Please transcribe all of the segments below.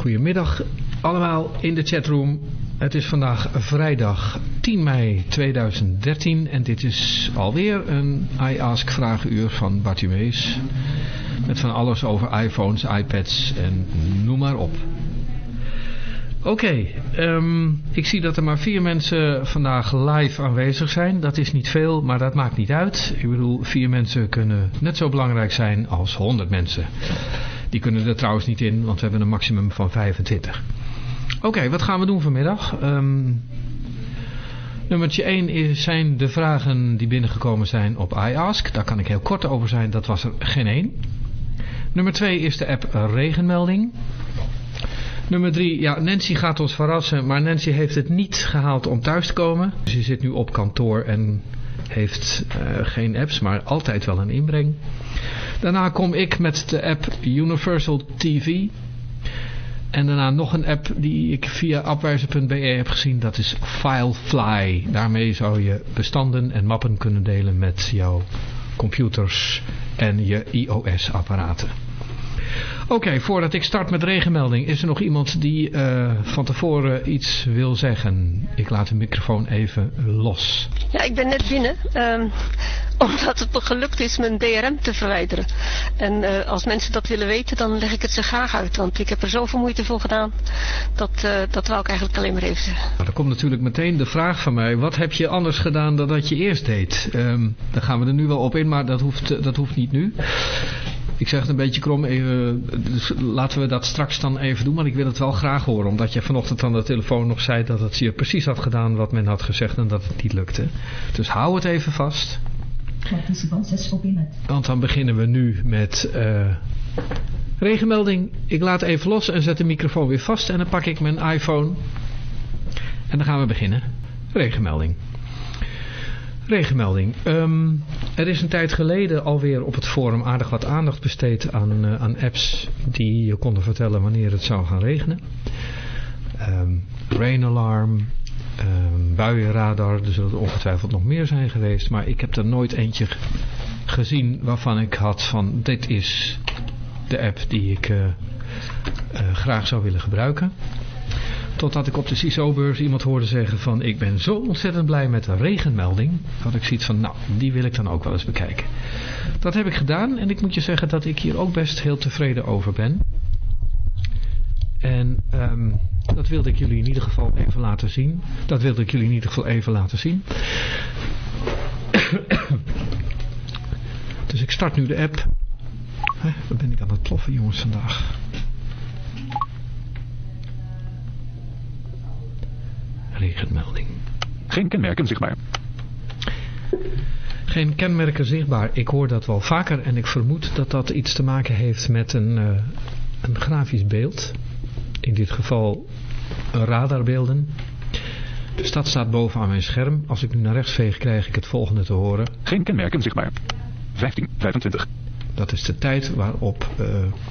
Goedemiddag allemaal in de chatroom. Het is vandaag vrijdag 10 mei 2013 en dit is alweer een iAsk vragenuur van Bartimeus. Met van alles over iPhones, iPads en noem maar op. Oké, ehm, ik zie dat er maar vier mensen vandaag live aanwezig zijn. Dat is niet veel, maar dat maakt niet uit. Ik bedoel, vier mensen kunnen net zo belangrijk zijn als 100 mensen. Die kunnen er trouwens niet in, want we hebben een maximum van 25. Oké, wat gaan we doen vanmiddag? Um, nummertje 1 is, zijn de vragen die binnengekomen zijn op iAsk. Daar kan ik heel kort over zijn, dat was er geen één. Nummer 2 is de app Regenmelding. Nummer 3, ja, Nancy gaat ons verrassen, maar Nancy heeft het niet gehaald om thuis te komen. Ze zit nu op kantoor en heeft uh, geen apps, maar altijd wel een inbreng. Daarna kom ik met de app Universal TV. En daarna nog een app die ik via appwijzer.be heb gezien. Dat is Filefly. Daarmee zou je bestanden en mappen kunnen delen met jouw computers en je iOS-apparaten. Oké, voordat ik start met regenmelding, is er nog iemand die uh, van tevoren iets wil zeggen? Ik laat de microfoon even los. Ja, ik ben net binnen. Um, omdat het toch gelukt is mijn DRM te verwijderen. En uh, als mensen dat willen weten, dan leg ik het ze graag uit. Want ik heb er zoveel moeite voor gedaan. Dat, uh, dat wou ik eigenlijk alleen maar even zeggen. Nou, dan komt natuurlijk meteen de vraag van mij. Wat heb je anders gedaan dan dat je eerst deed? Um, daar gaan we er nu wel op in, maar dat hoeft, dat hoeft niet nu. Ik zeg het een beetje krom, even, dus laten we dat straks dan even doen, maar ik wil het wel graag horen. Omdat je vanochtend aan de telefoon nog zei dat het je precies had gedaan wat men had gezegd en dat het niet lukte. Dus hou het even vast. Want dan beginnen we nu met uh, regenmelding. Ik laat even los en zet de microfoon weer vast en dan pak ik mijn iPhone. En dan gaan we beginnen. Regenmelding. Regenmelding. Um, er is een tijd geleden alweer op het forum aardig wat aandacht besteed aan, uh, aan apps die je konden vertellen wanneer het zou gaan regenen. Um, rain alarm, um, buienradar, er zullen ongetwijfeld nog meer zijn geweest. Maar ik heb er nooit eentje gezien waarvan ik had van dit is de app die ik uh, uh, graag zou willen gebruiken. Totdat ik op de CISO-beurs iemand hoorde zeggen van ik ben zo ontzettend blij met de regenmelding. Dat ik zoiets van nou die wil ik dan ook wel eens bekijken. Dat heb ik gedaan en ik moet je zeggen dat ik hier ook best heel tevreden over ben. En um, dat wilde ik jullie in ieder geval even laten zien. Dat wilde ik jullie in ieder geval even laten zien. dus ik start nu de app. Hè, wat ben ik aan het ploffen jongens vandaag. Regenmelding. Geen kenmerken zichtbaar. Geen kenmerken zichtbaar. Ik hoor dat wel vaker en ik vermoed dat dat iets te maken heeft met een, uh, een grafisch beeld. In dit geval radarbeelden. Dus dat staat bovenaan mijn scherm. Als ik nu naar rechts veeg krijg ik het volgende te horen. Geen kenmerken zichtbaar. 15, 25. Dat is de tijd waarop uh,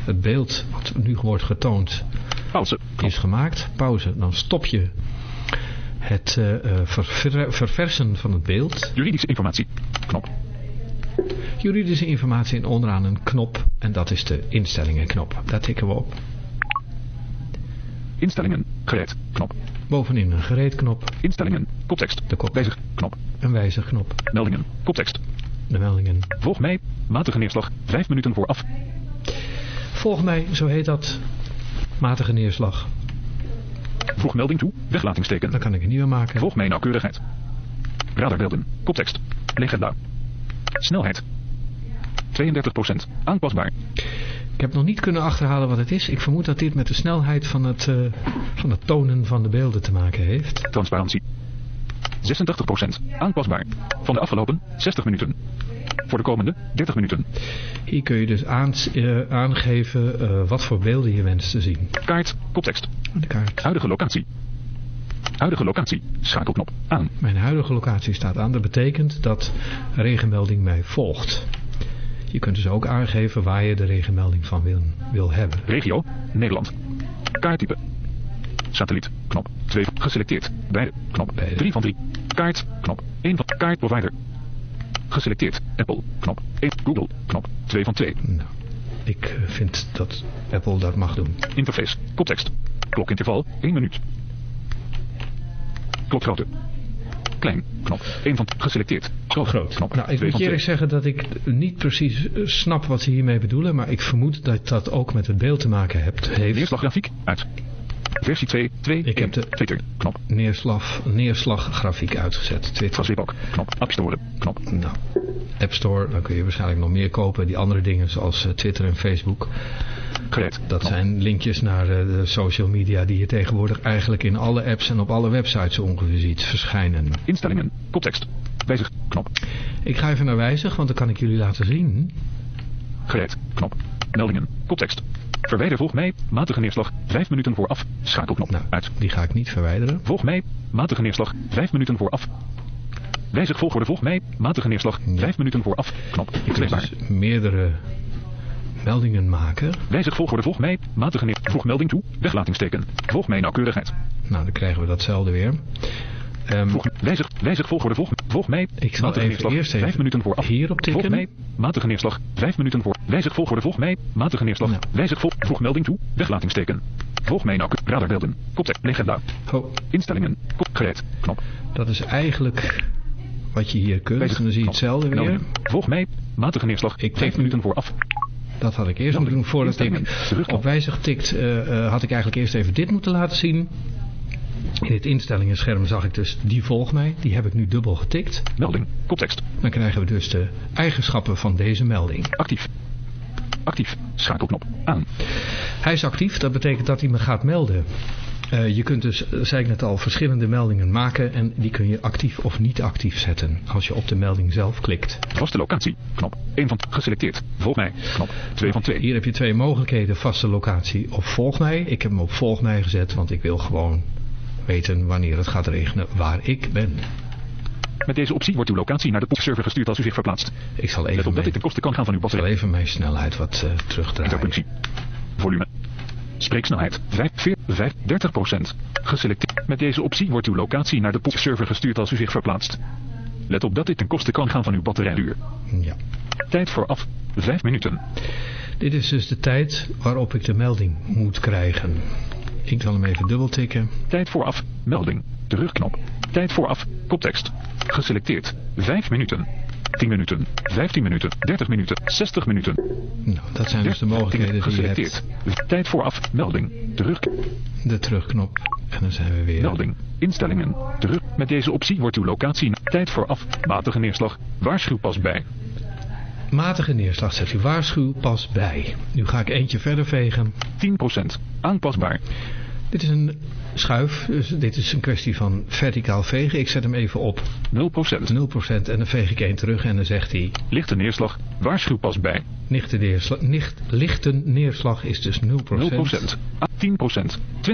het beeld wat nu wordt getoond Pauze. is gemaakt. Pauze. Dan stop je het uh, ver verversen van het beeld. Juridische informatie. Knop. Juridische informatie en onderaan een knop. En dat is de instellingenknop. Daar tikken we op. Instellingen. Gereed. Knop. Bovenin een gereedknop. Instellingen. Koptekst. De kop. Wijzig. Knop. Een wijzigknop. Meldingen. Koptekst. De meldingen. Volg mij. Matige neerslag. Vijf minuten vooraf. Volg mij. Zo heet dat. Matige neerslag. Voeg melding toe. Weglatingsteken. Dan kan ik een nieuwe maken. Volg mij nauwkeurigheid. Radarbeelden. Koptekst. Legenda. Snelheid. 32%. Aanpasbaar. Ik heb nog niet kunnen achterhalen wat het is. Ik vermoed dat dit met de snelheid van het, uh, van het tonen van de beelden te maken heeft. Transparantie. 86%. Aanpasbaar. Van de afgelopen 60 minuten. Voor de komende 30 minuten. Hier kun je dus eh, aangeven eh, wat voor beelden je wenst te zien. Kaart. Koptekst. De kaart. Huidige locatie. Huidige locatie. Schakelknop. Aan. Mijn huidige locatie staat aan. Dat betekent dat regenmelding mij volgt. Je kunt dus ook aangeven waar je de regenmelding van wil, wil hebben. Regio. Nederland. Kaarttype. Satelliet. Knop. 2. Geselecteerd. Beide. Knop. Beide. 3 van 3. Kaart. Knop. 1 van kaart provider. Geselecteerd. Apple. Knop. 1. Google. Knop. 2 van 2. Nou, ik eh, vind dat Apple dat mag doen. Interface. Koptekst. Klokinterval. 1 minuut. Klokgrootte. Klein. Knop. 1 van geselecteerd. Groot. Groot. Knop. Nou, ik 2 moet van je 2. eerlijk zeggen dat ik niet precies eh, snap wat ze hiermee bedoelen, maar ik vermoed dat dat ook met het beeld te maken hebt, heeft. Neerslaggrafiek. Uit. Versie 2. 2. Ik heb de- Twitter. Knop. Neerslag, neerslaggrafiek uitgezet. Twitter. Facebook. Knop. App Store. Knop. Nou, App Store, dan kun je waarschijnlijk nog meer kopen. Die andere dingen zoals eh, Twitter en Facebook. Gereed. Dat Knop. zijn linkjes naar eh, de social media die je tegenwoordig eigenlijk in alle apps en op alle websites ongeveer ziet verschijnen. Instellingen. Koptekst. Wijzig. Knop. Ik ga even naar wijzig, want dan kan ik jullie laten zien. Gereed. Knop. Meldingen. Koptekst. Verwijder volg mij. Matige neerslag. 5 minuten vooraf. Schakelknop. Nou, Uit. die ga ik niet verwijderen. Volg mij. Matige neerslag. 5 minuten vooraf. Wijzig volgorde volg mij. Matige neerslag. Ja. 5 minuten vooraf. Knop. Leesbaar. dus meerdere meldingen maken. Wijzig volgorde volg mij. Matige neer. Voeg melding toe. Weglatingsteken. Volg mij nauwkeurigheid. Nou, dan krijgen we datzelfde weer. Ehm, Voeg, wijzig, wijzig volgorde volg, volg mij. Ik zal matige even neerslag, eerst even 5 minuten vooraf. hierop tikken. Volg mij. Matige neerslag. 5 minuten voor. Wijzig volgorde volg mij. Matige neerslag. Nou. Wijzig volg. Voeg melding toe. Weglatingsteken. Volg mij nauwkeurig. Radarbeelden. Koptekst. Legenda. oh, Instellingen. Kop. Gereed. Knop. dat is eigenlijk wat je hier kunt. Wijzig. En dan zie je Knop. hetzelfde weer. Volg mij. Matige neerslag. Ik 5 tik minuten nu- vooraf. Dat had ik eerst moeten doen voordat ik op wijzig tikt. eh, eh, had ik eigenlijk eerst even dit moeten laten zien. In het instellingenscherm zag ik dus die volg mij. Die heb ik nu dubbel getikt. Melding. Koptekst. Dan krijgen we dus de eigenschappen van deze melding. Actief. Actief. Schakelknop. Aan. Hij is actief, dat betekent dat hij me gaat melden. Eh, je kunt dus, eh, zei ik net al, verschillende meldingen maken en die kun je actief of niet actief zetten als je op de melding zelf klikt. Vaste locatie. Knop. 1 van geselecteerd. Volg mij. Knop. 2 van 2. Hier heb je twee mogelijkheden, vaste locatie of volg mij. Ik heb hem op volg mij gezet, want ik wil gewoon weten wanneer het gaat regenen waar ik ben. Met deze optie wordt uw locatie naar de server gestuurd als u zich verplaatst. Ik zal Let even, op dat mijn, dit ten koste kan gaan van uw ik zal even mijn snelheid wat eh, terugdraaien. Interpunctie. Volume. Spreeksnelheid 5, 4, 5, 30% Geselecteerd. Met deze optie wordt uw locatie naar de server gestuurd als u zich verplaatst. Let op dat dit ten koste kan gaan van uw batterijduur. Ja. Tijd vooraf 5 minuten. Dit is dus de tijd waarop ik de melding moet krijgen. Ik zal hem even dubbel tikken. Tijd vooraf. Melding. Terugknop. Tijd vooraf. Koptekst. Geselecteerd. 5 minuten. 10 minuten. 15 minuten. 30 minuten. 60 minuten. Nou, dat zijn dus de mogelijkheden die je Geselecteerd. hebt. Tijd vooraf. Melding. Terug. De terugknop. En dan zijn we weer. Melding. Instellingen. Terug. Met deze optie wordt uw locatie tijd vooraf. Matige neerslag. Waarschuw pas bij. Matige neerslag zet u waarschuw pas bij. Nu ga ik eentje verder vegen. 10%. Aanpasbaar. Dit is een schuif, dus dit is een kwestie van verticaal vegen. Ik zet hem even op 0%. 0% en dan veeg ik één terug en dan zegt hij... Lichte neerslag. Waarschuw pas bij. Lichte neerslag, nicht, lichte neerslag is dus 0%. 0%. 10%. 20%. 30%.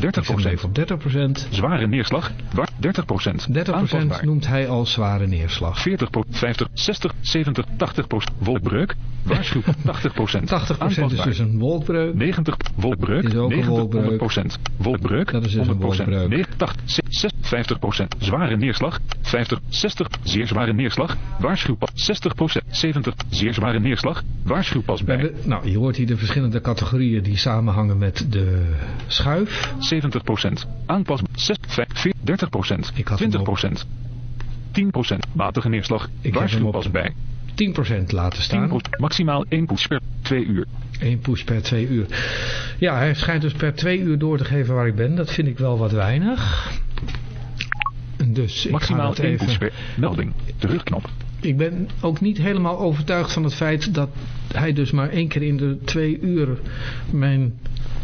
Ik zet hem even op 30%. Zware neerslag. Waar 30%. 30% Aanpasbaar. noemt hij als zware neerslag. 40%, 50, 60, 70, 80% wolkbreuk. Waarschuw 80% 80% is dus een wolkbreuk. 90 wolkbreuk. Is ook een 90 wolkbreuk. 100 wolkbreuk. Dat is dus een 100 wolkbreuk. 90, 6, 50% zware neerslag. 50, 60 zeer zware neerslag. Waarschuw pas 60% 70 zeer zware neerslag. Waarschuw pas We bij. nou, je hoort hier de verschillende categorieën die samenhangen met de schuif. 70% Aanpas 6, 5, 4, 30 Ik had hem 20% 10% matige neerslag. Ik heb hem Waarschuw op pas bij. 10% laten 10 staan. maximaal 1 push per 2 uur. Eén push per twee uur. Ja, hij schijnt dus per twee uur door te geven waar ik ben. Dat vind ik wel wat weinig. Dus ik ga Maximaal dat 1 push even... per melding. Terugknop. Ik ben ook niet helemaal overtuigd van het feit dat hij dus maar één keer in de twee uur mijn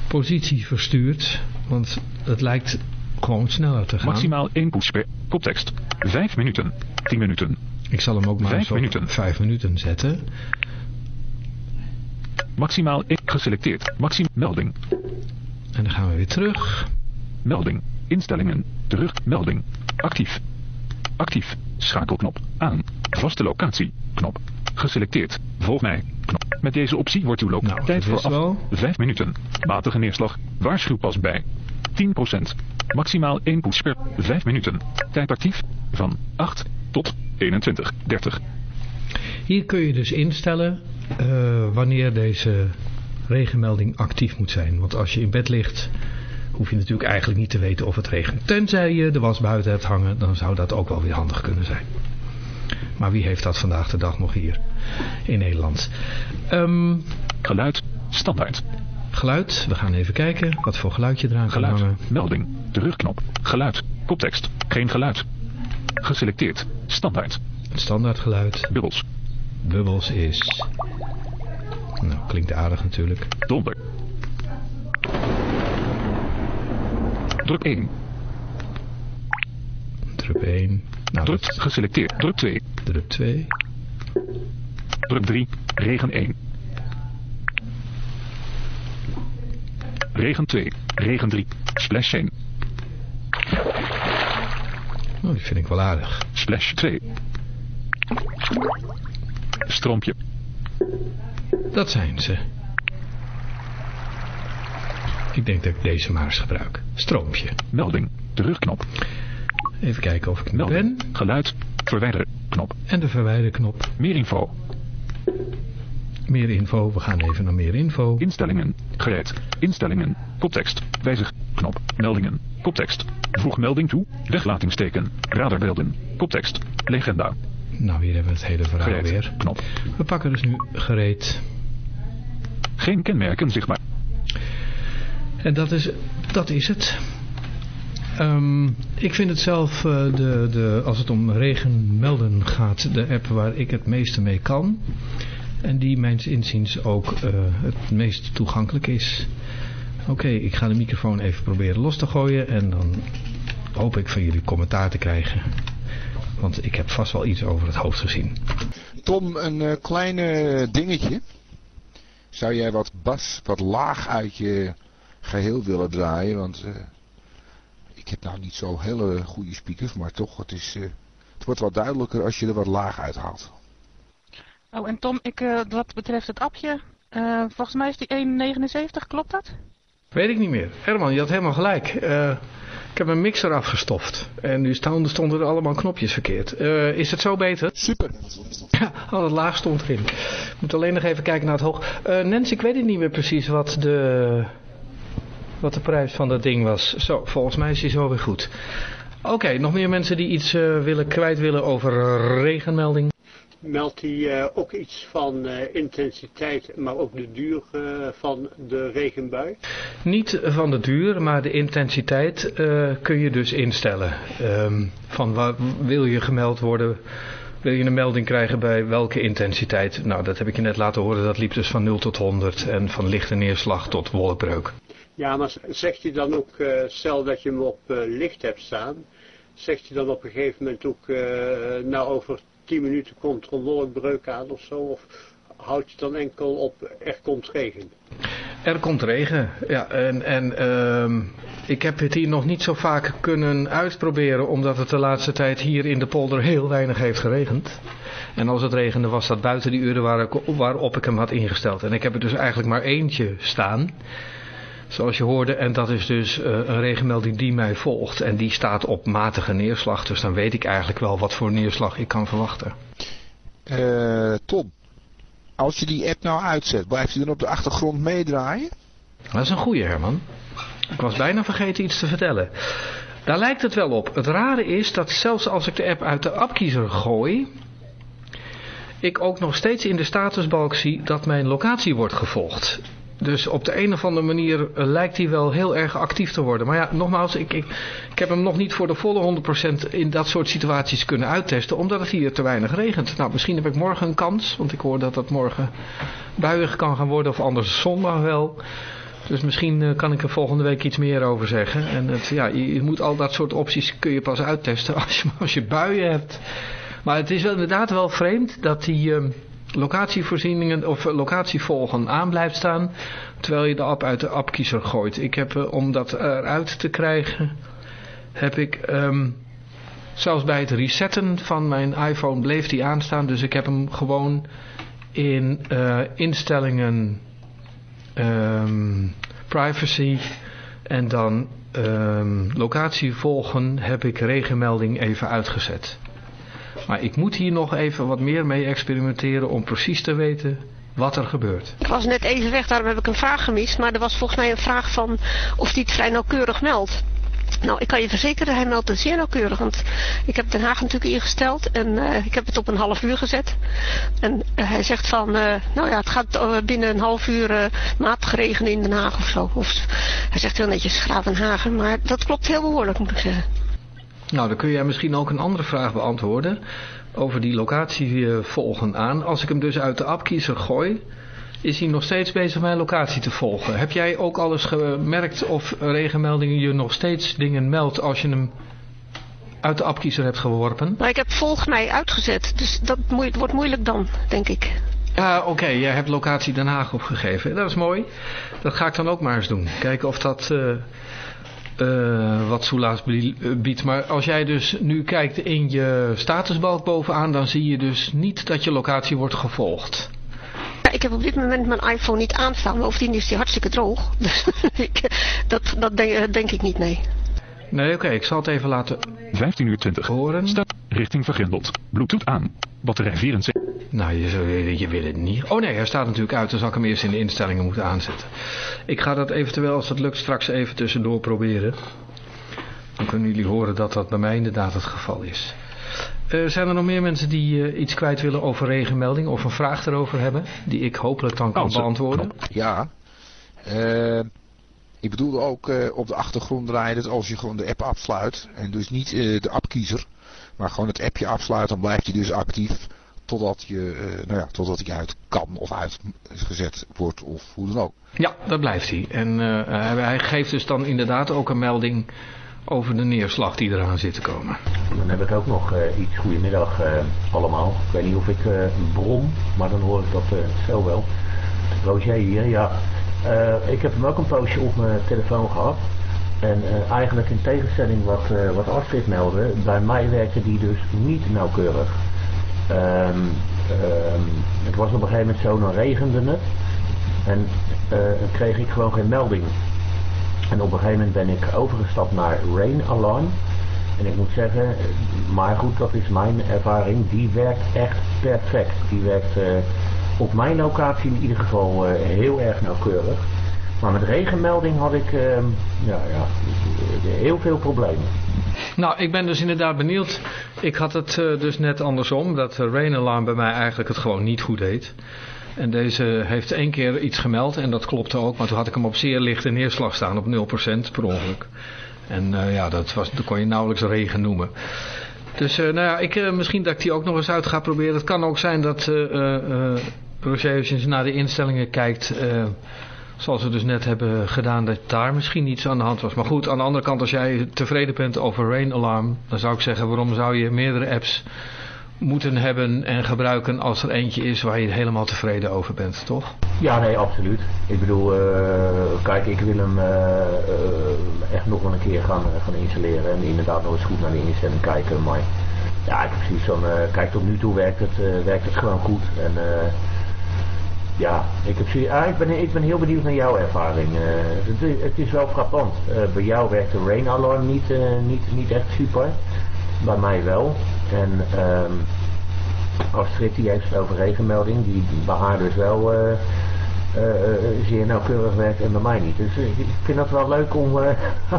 positie verstuurt. Want het lijkt gewoon sneller te gaan. Maximaal 1 push per koptekst. 5 minuten. 10 minuten. Ik zal hem ook maar Vijf minuten. vijf minuten zetten. Maximaal 1 geselecteerd. Maxim melding. En dan gaan we weer terug. Melding. Instellingen. Terug. Melding. Actief. Actief. Schakelknop. Aan. Vaste locatie. Knop. Geselecteerd. Volg mij. Knop. Met deze optie wordt uw Nou, locatie tijd dat voor af. wel. 5 minuten. Matige neerslag. Waarschuw pas bij. 10%. Maximaal 1 poets per 5 minuten. Tijd actief. Van 8 tot 21. 30. Hier kun je dus instellen eh, wanneer deze regenmelding actief moet zijn. Want als je in bed ligt, hoef je natuurlijk eigenlijk niet te weten of het regent. Tenzij je de was buiten hebt hangen, dan zou dat ook wel weer handig kunnen zijn. Maar wie heeft dat vandaag de dag nog hier in Nederland? Ehm, Geluid. Standaard. geluid, we gaan even kijken wat voor geluidje eraan kan Geluid. hangen. Melding. Terugknop. Geluid. Koptekst. Geen geluid. Geselecteerd. Standaard. Het standaard geluid, Bubbels. bubbels is... Nou, klinkt aardig natuurlijk. Donder. Druk 1. Druk 1, nou Druk dat geselecteerd. Druk 2. druk 2. Druk 3. Regen 1. Regen 2. Regen 3. Splash 1. Oh, die vind ik wel aardig. Splash 2. Stroompje. Dat zijn ze. Ik denk dat ik deze maar eens gebruik. Stroompje. Melding. Terugknop. Even kijken of ik er ben. Geluid. Verwijderen. Knop. En de verwijderknop. Meer info. Meer info. We gaan even naar meer info. Instellingen. Gereed. Instellingen. Koptekst. Wijzig. Knop. Meldingen. Koptekst. Voeg melding toe. Weglatingsteken. Radarbeelden. Koptekst. Legenda. Nou, hier hebben we het hele verhaal Gereed. weer. Knop. We pakken dus nu gereed. Geen kenmerken zichtbaar. En dat is, dat is het. Ehm, ik vind het zelf, eh, de, de, als het om regen melden gaat, de app waar ik het meeste mee kan. En die mijns inziens ook eh, het meest toegankelijk is. Oké, ik ga de microfoon even proberen los te gooien en dan hoop ik van jullie commentaar te krijgen. Want ik heb vast wel iets over het hoofd gezien. Tom, een eh, kleine dingetje. Zou jij wat bas, wat laag uit je geheel willen draaien? Want eh, ik heb nou niet zo hele goede speakers, maar toch, het, is, eh, het wordt wat duidelijker als je er wat laag uit haalt. Oh, en Tom, ik, eh, wat betreft het appje, eh, volgens mij is die 1,79, klopt dat? Weet ik niet meer. Herman, je had helemaal gelijk. Eh, ik heb mijn mixer afgestoft. En nu stonden, stonden er allemaal knopjes verkeerd. Eh, is het zo beter? Super. Ja, al het laag stond erin. Ik moet alleen nog even kijken naar het hoog. Eh Nancy, ik weet het niet meer precies wat de, wat de prijs van dat ding was. Zo, volgens mij is die zo weer goed. Oké, nog meer mensen die iets willen kwijt willen over regenmelding? Meldt hij eh, ook iets van eh, intensiteit, maar ook de duur eh, van de regenbui. Niet van de duur, maar de intensiteit kun je dus instellen. Ehm, van waar wil je gemeld worden? Wil je een melding krijgen bij welke intensiteit? Nou, dat heb ik je net laten horen. Dat liep dus van 0 tot 100 en van lichte neerslag tot wolkbreuk. Ja, maar zegt hij dan ook, stel dat je hem op licht hebt staan, zegt hij dan op een gegeven moment ook, nou over 10 minuten komt er aan of zo? Of houdt je dan enkel op, er komt regen? Er komt regen, ja, en, en ehm, ik heb het hier nog niet zo vaak kunnen uitproberen, omdat het de laatste tijd hier in de polder heel weinig heeft geregend. En als het regende was dat buiten die uren waarop ik hem had ingesteld. En ik heb er dus eigenlijk maar eentje staan, zoals je hoorde, en dat is dus eh, een regenmelding die mij volgt. En die staat op matige neerslag, dus dan weet ik eigenlijk wel wat voor neerslag ik kan verwachten. Eh, Tom, als je die app nou uitzet, blijft hij dan op de achtergrond meedraaien? Dat is een goeie, Herman. Ik was bijna vergeten iets te vertellen. Daar lijkt het wel op. Het rare is dat zelfs als ik de app uit de appkiezer gooi... ik ook nog steeds in de statusbalk zie dat mijn locatie wordt gevolgd. Dus op de een of andere manier eh, lijkt hij wel heel erg actief te worden. Maar ja, nogmaals, ik, ik, ik heb hem nog niet voor de volle 100% in dat soort situaties kunnen uittesten. Omdat het hier te weinig regent. Nou, misschien heb ik morgen een kans. Want ik hoor dat het morgen buiig kan gaan worden. Of anders zondag wel. Dus misschien eh, kan ik er volgende week iets meer over zeggen. En het, ja, je, je moet al dat soort opties kun je pas uittesten als je, als je buien hebt. Maar het is wel inderdaad wel vreemd dat die ehm, locatievoorzieningen of locatievolgen aan blijft staan terwijl je de app uit de appkiezer gooit. Ik heb, uh, om dat eruit te krijgen, heb ik ehm, zelfs bij het resetten van mijn iPhone bleef die aanstaan. Dus ik heb hem gewoon in uh, instellingen um, privacy en dan um, locatie volgen heb ik regenmelding even uitgezet. Maar ik moet hier nog even wat meer mee experimenteren om precies te weten wat er gebeurt. Ik was net even weg, daarom heb ik een vraag gemist. Maar er was volgens mij een vraag van of die het vrij nauwkeurig meldt. Nou, ik kan je verzekeren, hij meldt het zeer nauwkeurig. Want ik heb Den Haag natuurlijk ingesteld en uh, ik heb het op een half uur gezet. En uh, hij zegt van, uh, nou ja, het gaat binnen een half uur matig regenen in Den Haag of zo. Of, hij zegt heel netjes Gravenhagen, maar dat klopt heel behoorlijk moet ik zeggen. Nou, dan kun jij misschien ook een andere vraag beantwoorden over die locatie volgen aan. Als ik hem dus uit de appkiezer gooi, is hij nog steeds bezig mijn locatie te volgen. Heb jij ook al eens gemerkt of regenmeldingen je nog steeds dingen meldt als je hem uit de appkiezer hebt geworpen? Maar ik heb volg mij uitgezet, dus dat wordt moeilijk dan, denk ik. Ja, oké, okay, jij hebt locatie Den Haag opgegeven. Dat is mooi. Dat ga ik dan ook maar eens doen. Kijken of dat uh, uh, wat soelaas biedt. Maar als jij dus nu kijkt in je statusbalk bovenaan, dan zie je dus niet dat je locatie wordt gevolgd ik heb op dit moment mijn iPhone niet aanstaan. Maar bovendien is die hartstikke droog. Dus dat, dat denk, denk, ik niet, nee. Nee, oké. Okay, ik zal het even laten 15 uur 20. horen. Richting vergrendeld. Bluetooth aan. Batterij 74. Nou, je, je wil het niet. Oh nee, hij staat natuurlijk uit. Dan zal ik hem eerst in de instellingen moeten aanzetten. Ik ga dat eventueel, als dat lukt, straks even tussendoor proberen. Dan kunnen jullie horen dat dat bij mij inderdaad het geval is. Uh, zijn er nog meer mensen die uh, iets kwijt willen over regenmelding of een vraag erover hebben? Die ik hopelijk dan kan beantwoorden? Ja. Uh, ik bedoelde ook op de achtergrond draaien dat als je gewoon de app afsluit. En dus niet de appkiezer. Maar gewoon het appje afsluit. Dan blijft hij dus actief. Totdat je, nou ja, totdat hij uit kan of uitgezet wordt of hoe dan ook. Ja, dat blijft hij. En hij geeft dus dan inderdaad ook een melding over de neerslag die eraan zit te komen. Dan heb ik ook nog uh, iets. Goedemiddag uh, allemaal. Ik weet niet of ik uh, brom, maar dan hoor ik dat zo wel. Roger hier, ja. ik heb hem ook een poosje op mijn telefoon gehad. En eigenlijk in tegenstelling wat, wat Astrid meldde, bij mij werkte die dus niet nauwkeurig. Um, het was op een gegeven moment zo, dan regende het. En dan kreeg ik gewoon geen melding. En op een gegeven moment ben ik overgestapt naar Rain Alarm. En ik moet zeggen, maar goed, dat is mijn ervaring, die werkt echt perfect. Die werkt uh, op mijn locatie in ieder geval uh, heel erg nauwkeurig. Maar met regenmelding had ik uh, ja, ja, heel veel problemen. Nou, ik ben dus inderdaad benieuwd. Ik had het uh, dus net andersom, dat Rain Alarm bij mij eigenlijk het gewoon niet goed deed. En deze heeft één keer iets gemeld en dat klopte ook. Maar toen had ik hem op zeer lichte neerslag staan op 0% per ongeluk. En uh, ja, dat, was, dat kon je nauwelijks regen noemen. Dus nou ja, ik, misschien dat ik die ook nog eens uit ga proberen. Het kan ook zijn dat Roger, als je naar de instellingen kijkt... zoals we dus net hebben gedaan, dat daar misschien iets aan de hand was. Maar goed, aan de andere kant, als jij tevreden bent over Rain Alarm... dan zou ik zeggen, waarom zou je meerdere apps moeten hebben en gebruiken als er eentje is waar je helemaal tevreden over bent, toch? Ja, nee, absoluut. Ik bedoel, uh, kijk, ik wil hem uh, uh, echt nog wel een keer gaan, gaan installeren en inderdaad nog eens goed naar de instelling kijken. Maar ja, precies zo'n, kijk, tot nu toe werkt het, werkt het gewoon goed. En ja, ik, heb, ah, ik, ben, ben heel benieuwd naar jouw ervaring. Het, het, is wel frappant. bij jou werkt de rain alarm niet, niet, niet echt super. Bij mij wel. En um, Astrid die heeft het over regenmelding, die bij haar dus wel zeer nauwkeurig werkt en bij mij niet. Dus ik vind dat wel leuk om,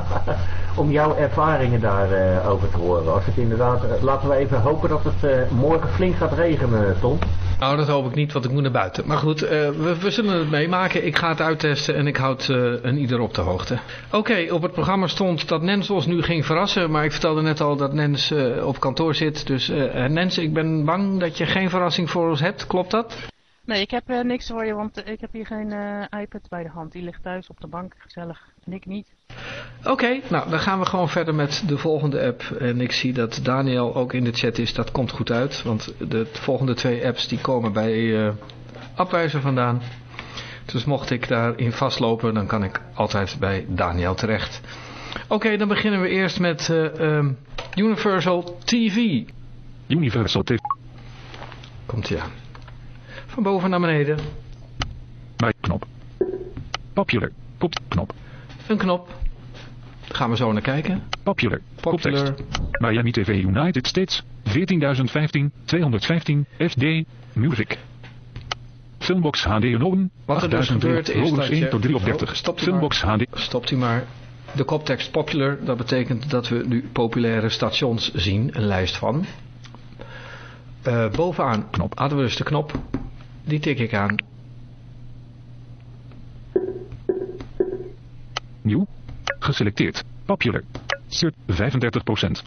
om jouw ervaringen daarover over te horen. Als het inderdaad, laten we even hopen dat het morgen flink gaat regenen, Tom. Nou, dat hoop ik niet, want ik moet naar buiten. Maar goed, uh, we, we, zullen het meemaken. Ik ga het uittesten en ik houd uh, een ieder op de hoogte. Oké, op het programma stond dat Nens ons nu ging verrassen. Maar ik vertelde net al dat Nens uh, op kantoor zit. Dus Nens, ik ben bang dat je geen verrassing voor ons hebt. Klopt dat? Nee, ik heb niks voor je, want ik heb hier geen iPad bij de hand. Die ligt thuis op de bank, gezellig. En ik niet. Oké, nou dan gaan we gewoon verder met de volgende app. En ik zie dat Daniel ook in de chat is. Dat komt goed uit, want de volgende twee apps die komen bij uh, vandaan. Dus mocht ik daarin vastlopen, dan kan ik altijd bij Daniel terecht. Oké, dan beginnen we eerst met uh, um, Universal TV. Universal TV. Komt aan. Van boven naar beneden. Bij knop. Popular. Kopknop. Een knop. Daar gaan we zo naar kijken. Popular. Popular. Miami TV United States. 14.015. 215. FD. Music. Filmbox HD Noden. Wat er dus gebeurt is dat 1 tot 3 op 30. Oh, stopt Filmbox maar. HD. Stopt u maar. De koptekst popular, dat betekent dat we nu populaire stations zien, een lijst van. Uh, bovenaan knop. hadden we dus de knop. Die tik ik aan. Nieuw. Geselecteerd. Popular. Search 35%.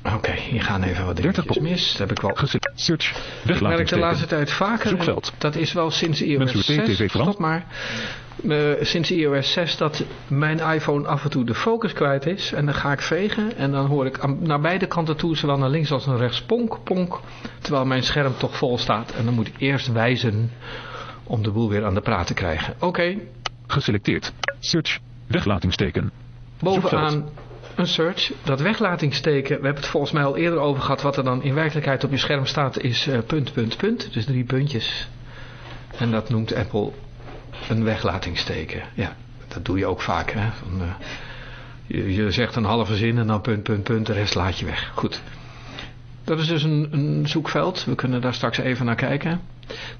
Oké, okay, hier gaan even wat dingetjes mis. Dat heb ik wel. Search. Ik merk de laatste tijd vaker. Zoekveld. Dat is wel sinds iOS 6. Stop maar. Uh, sinds iOS 6 dat mijn iPhone af en toe de focus kwijt is. En dan ga ik vegen. En dan hoor ik aan, naar beide kanten toe, zowel naar links als naar rechts, ponk, ponk. Terwijl mijn scherm toch vol staat. En dan moet ik eerst wijzen om de boel weer aan de praat te krijgen. Oké. Okay. Geselecteerd. Search. Weglatingsteken. Bovenaan een search. Dat weglatingsteken, we hebben het volgens mij al eerder over gehad. Wat er dan in werkelijkheid op je scherm staat is uh, punt, punt, punt. Dus drie puntjes. En dat noemt Apple een weglatingsteken. Ja, dat doe je ook vaak. Hè? Van, uh, je, je, zegt een halve zin en dan punt, punt, punt. De rest laat je weg. Goed. Dat is dus een, een zoekveld. We kunnen daar straks even naar kijken.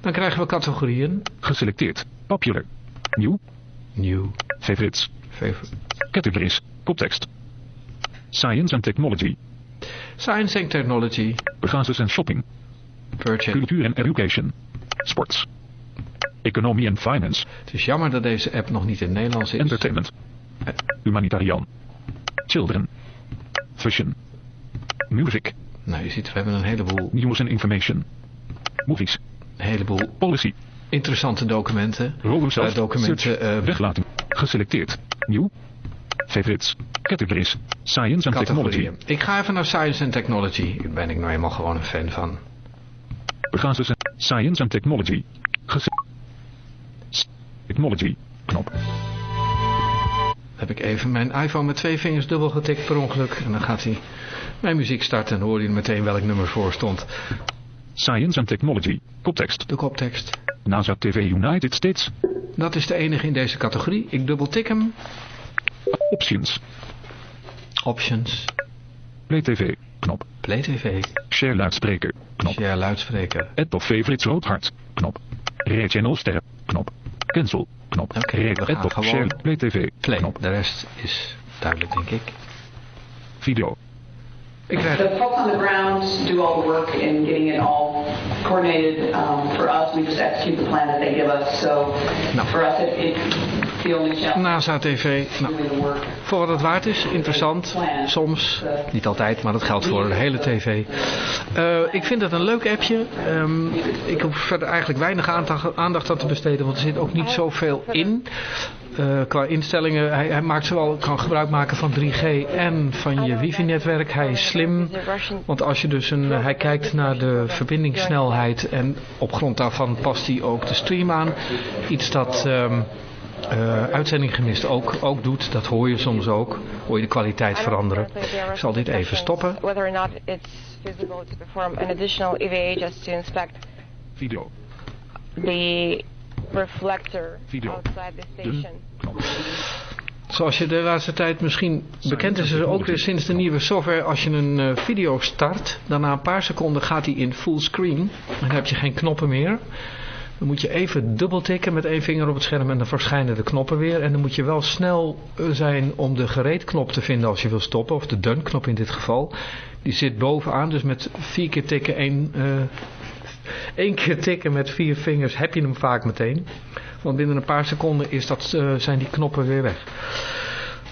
Dan krijgen we categorieën. Geselecteerd. Popular. Nieuw. Nieuw. Favorites. Categories. Koptekst. Science and Technology. Science and Technology. Bagages en shopping. Purchase. Cultuur en education. Sports. Economie en finance. Het is jammer dat deze app nog niet in Nederlands is. Entertainment. Humanitarian. Children. Fashion. Music. Nou, je ziet, we hebben een heleboel... News and information. Movies. Een heleboel... Policy. Interessante documenten. Rollen zelf. Uh, documenten... Uh, Weglating. Geselecteerd. Nieuw. Favorites. Categories. Science and Technology. Ik ga even naar Science and Technology. Daar ben ik nou eenmaal gewoon een fan van. Bagages en Science and Technology. Technology. Knop. Heb ik even mijn iPhone met twee vingers dubbel getikt per ongeluk. En dan gaat hij mijn muziek starten en hoor je meteen welk nummer voor stond. Science and Technology. Koptekst. De koptekst. NASA TV United States. Dat is de enige in deze categorie. Ik dubbel tik hem. Options. Options. Play TV. Knop. Play TV. Share luidspreker. Knop. Share luidspreker. Add of favorites rood hart. Knop. Channel sterren. Knop. Cancel. Knop. Oké, okay, we gaan gewoon share, play TV. Play. Knop. De rest is duidelijk, denk ik. Video. Krijg... The folks on the ground do all the work in getting it all coordinated. Um, for us, we just execute the plan that they give us. So nou. for us, it, it the only challenge. NASA TV. Nou, voor wat het waard is, interessant. Soms, niet altijd, maar dat geldt voor de hele tv. Uh, ik vind het een leuk appje. Um, ik hoef verder eigenlijk weinig aandacht, aan te besteden, want er zit ook niet zoveel in. Uh, qua instellingen, hij, hij, maakt zowel, kan gebruik maken van 3G en van je wifi-netwerk. Hij is slim, want als je dus een, hij kijkt naar de verbindingssnelheid en op grond daarvan past hij ook de stream aan. Iets dat um, uh, uitzending gemist ook, ook doet, dat hoor je soms ook. Hoor je de kwaliteit veranderen. Ik zal dit even stoppen. Video. The reflector Video. outside the station. Zoals je de laatste tijd misschien bekend is, is ook weer sinds de nieuwe software. Als je een uh, video start, dan na een paar seconden gaat hij in fullscreen. En dan heb je geen knoppen meer. Dan moet je even dubbel tikken met één vinger op het scherm en dan verschijnen de knoppen weer. En dan moet je wel snel zijn om de gereedknop te vinden als je wil stoppen. Of de done knop in dit geval. Die zit bovenaan, dus met vier keer tikken één... Uh, Eén keer tikken met vier vingers heb je hem vaak meteen. Want binnen een paar seconden is dat, uh, zijn die knoppen weer weg.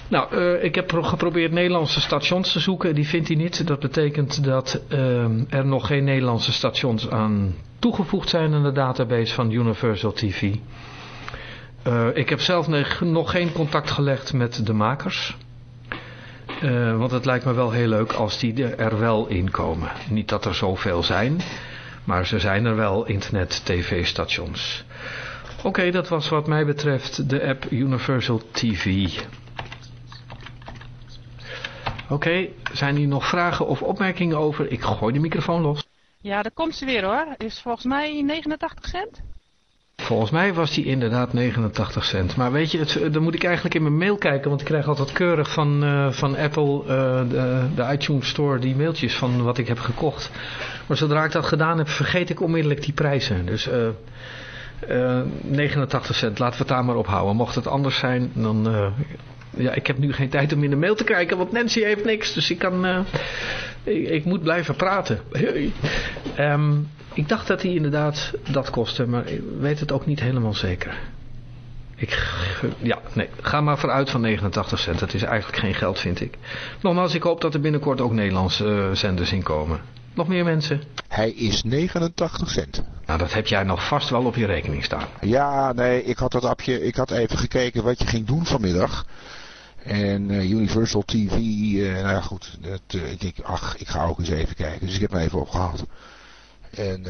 Nou, uh, ik heb geprobeerd Nederlandse stations te zoeken. Die vindt hij niet. Dat betekent dat uh, er nog geen Nederlandse stations aan toegevoegd zijn aan de database van Universal TV. Uh, ik heb zelf nog geen contact gelegd met de makers. Eh, want het lijkt me wel heel leuk als die er wel in komen. Niet dat er zoveel zijn, maar ze zijn er wel, internet-tv-stations. Oké, dat was wat mij betreft de app Universal TV. Oké, zijn hier nog vragen of opmerkingen over? Ik gooi de microfoon los. Ja, daar komt ze weer hoor. Is volgens mij 89 cent. Volgens mij was die inderdaad 89 cent. Maar weet je, het, dan moet ik eigenlijk in mijn mail kijken. Want ik krijg altijd keurig van, uh, van Apple, uh, de, de, iTunes Store, die mailtjes van wat ik heb gekocht. Maar zodra ik dat gedaan heb, vergeet ik onmiddellijk die prijzen. Dus uh, 89 cent, laten we het daar maar ophouden. Mocht het anders zijn, dan... ja, ik heb nu geen tijd om in de mail te kijken, want Nancy heeft niks. Dus ik kan... Ik, ik, moet blijven praten. um, ik dacht dat hij inderdaad dat kostte, maar ik weet het ook niet helemaal zeker. Ik, ja, nee, ga maar vooruit van 89 cent. Dat is eigenlijk geen geld, vind ik. Nogmaals, ik hoop dat er binnenkort ook Nederlandse uh, zenders in komen. Nog meer mensen? Hij is 89 cent. Nou, dat heb jij nog vast wel op je rekening staan. Ja, nee, ik had dat appje, ik had even gekeken wat je ging doen vanmiddag. En uh, Universal TV, uh, nou ja goed, dat, ik denk, ach, ik ga ook eens even kijken. Dus ik heb me even opgehaald. En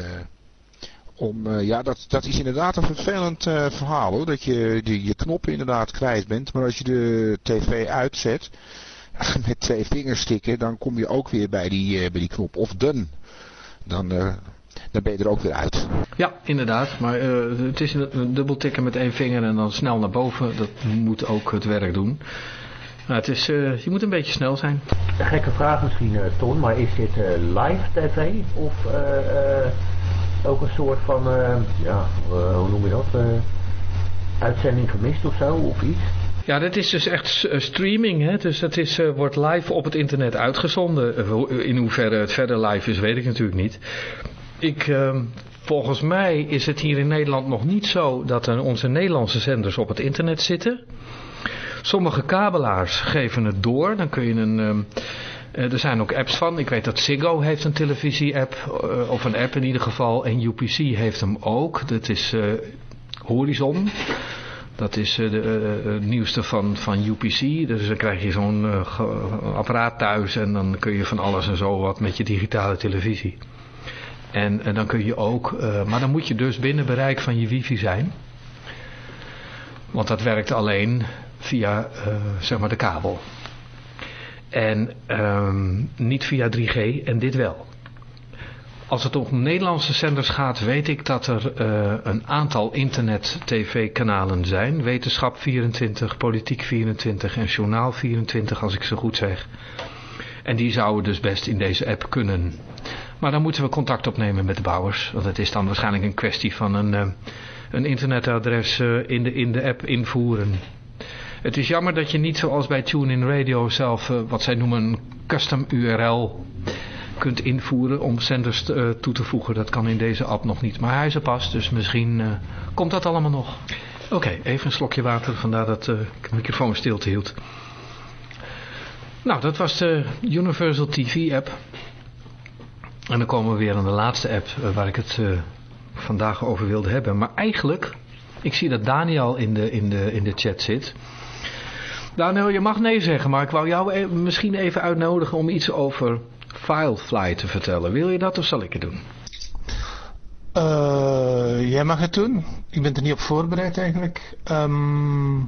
om, ja, dat, dat is inderdaad een vervelend verhaal hoor. Dat je die, je knoppen inderdaad kwijt bent. Maar als je de tv uitzet met twee vingers stikken, dan kom je ook weer bij die, bij die knop. Of done. Dan, dan ben je er ook weer uit. Ja, inderdaad. Maar het is een dubbel tikken met één vinger en dan snel naar boven. Dat moet ook het werk doen. Nou, het is, uh, je moet een beetje snel zijn. Een gekke vraag misschien, uh, Ton, maar is dit uh, live tv of ook een soort van, ja, hoe noem je dat, uitzending gemist of zo, of iets? Ja, dat is dus echt streaming, hè? dus dat is, wordt live op het internet uitgezonden. In hoeverre het verder live is, weet ik natuurlijk niet. Ik, ehm, volgens mij is het hier in Nederland nog niet zo dat onze Nederlandse zenders op het internet zitten... Sommige kabelaars geven het door. Dan kun je een... Um, er zijn ook apps van. Ik weet dat Ziggo heeft een televisie-app. Uh, of een app in ieder geval. En UPC heeft hem ook. Dat is uh, Horizon. Dat is de uh, nieuwste van, van UPC. Dus dan krijg je zo'n apparaat thuis en dan kun je van alles en zo wat met je digitale televisie. En, en dan kun je ook, maar dan moet je dus binnen bereik van je wifi zijn. Want dat werkt alleen via uh, zeg maar de kabel. En um, niet via 3G en dit wel. Als het om Nederlandse zenders gaat, weet ik dat er uh, een aantal internet-tv-kanalen zijn. Wetenschap 24, Politiek 24 en Journaal 24, als ik ze goed zeg. En die zouden dus best in deze app kunnen. Maar dan moeten we contact opnemen met de bouwers. Want het is dan waarschijnlijk een kwestie van een, uh, een internetadres in, de, in de app invoeren. Het is jammer dat je niet zoals bij TuneIn Radio zelf uh, wat zij noemen een custom URL kunt invoeren om zenders uh, toe te voegen. Dat kan in deze app nog niet. Maar hij is er pas, dus misschien uh, komt dat allemaal nog. Oké, even een slokje water, vandaar dat ik de microfoon stilte hield. Nou, dat was de Universal TV app. En dan komen we weer aan de laatste app waar ik het vandaag over wilde hebben. Maar eigenlijk, ik zie dat Daniel in de, in de, in de chat zit. Daniel, je mag nee zeggen, maar ik wou jou e misschien even uitnodigen om iets over Filefly te vertellen. Wil je dat of zal ik het doen? Uh, jij mag het doen. Ik ben er niet op voorbereid eigenlijk. Um,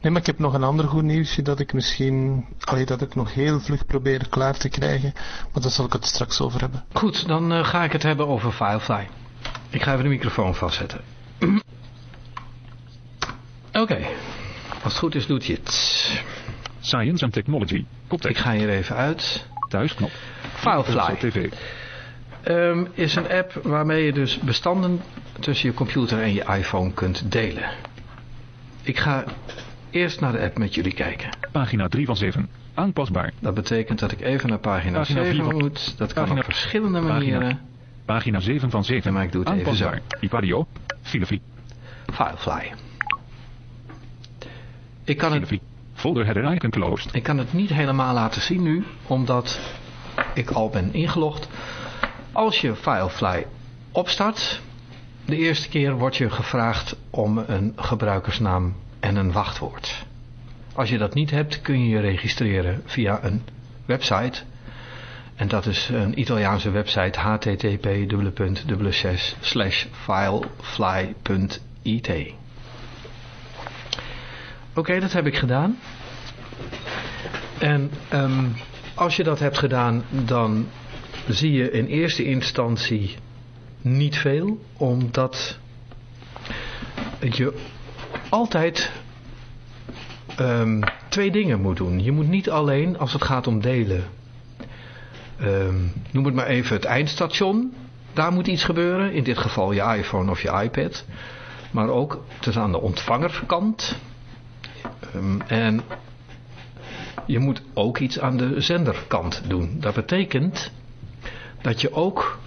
nee, maar ik heb nog een ander goed nieuwsje dat ik misschien, allee, dat ik nog heel vlug probeer klaar te krijgen. Maar daar zal ik het straks over hebben. Goed, dan uh, ga ik het hebben over Filefly. Ik ga even de microfoon vastzetten. Oké. Okay. Als het goed is, doet hij het. Science and Technology. Koptekst. Ik ga hier even uit. Thuisknop. Filefly. TV. Um, is een app waarmee je dus bestanden tussen je computer en je iPhone kunt delen. Ik ga eerst naar de app met jullie kijken. Pagina 3 van 7. Aanpasbaar. Dat betekent dat ik even naar pagina, pagina 7 van... moet. Dat kan pagina... op verschillende manieren. Pagina, pagina 7 van 7. Maar ik doe het Aanpasbaar. even zo. Ipario. Filefly. Filefly. Ik kan, het, Folder header icon closed. ik kan het niet helemaal laten zien nu, omdat ik al ben ingelogd. Als je Filefly opstart, de eerste keer wordt je gevraagd om een gebruikersnaam en een wachtwoord. Als je dat niet hebt, kun je je registreren via een website. En dat is een Italiaanse website http Oké, dat heb ik gedaan. En ehm, als je dat hebt gedaan, dan zie je in eerste instantie niet veel, omdat je altijd ehm, twee dingen moet doen. Je moet niet alleen, als het gaat om delen, ehm, noem het maar even het eindstation, daar moet iets gebeuren, in dit geval je iPhone of je iPad, maar ook het aan de ontvangerkant. Um, en je moet ook iets aan de zenderkant doen. Dat betekent dat je ook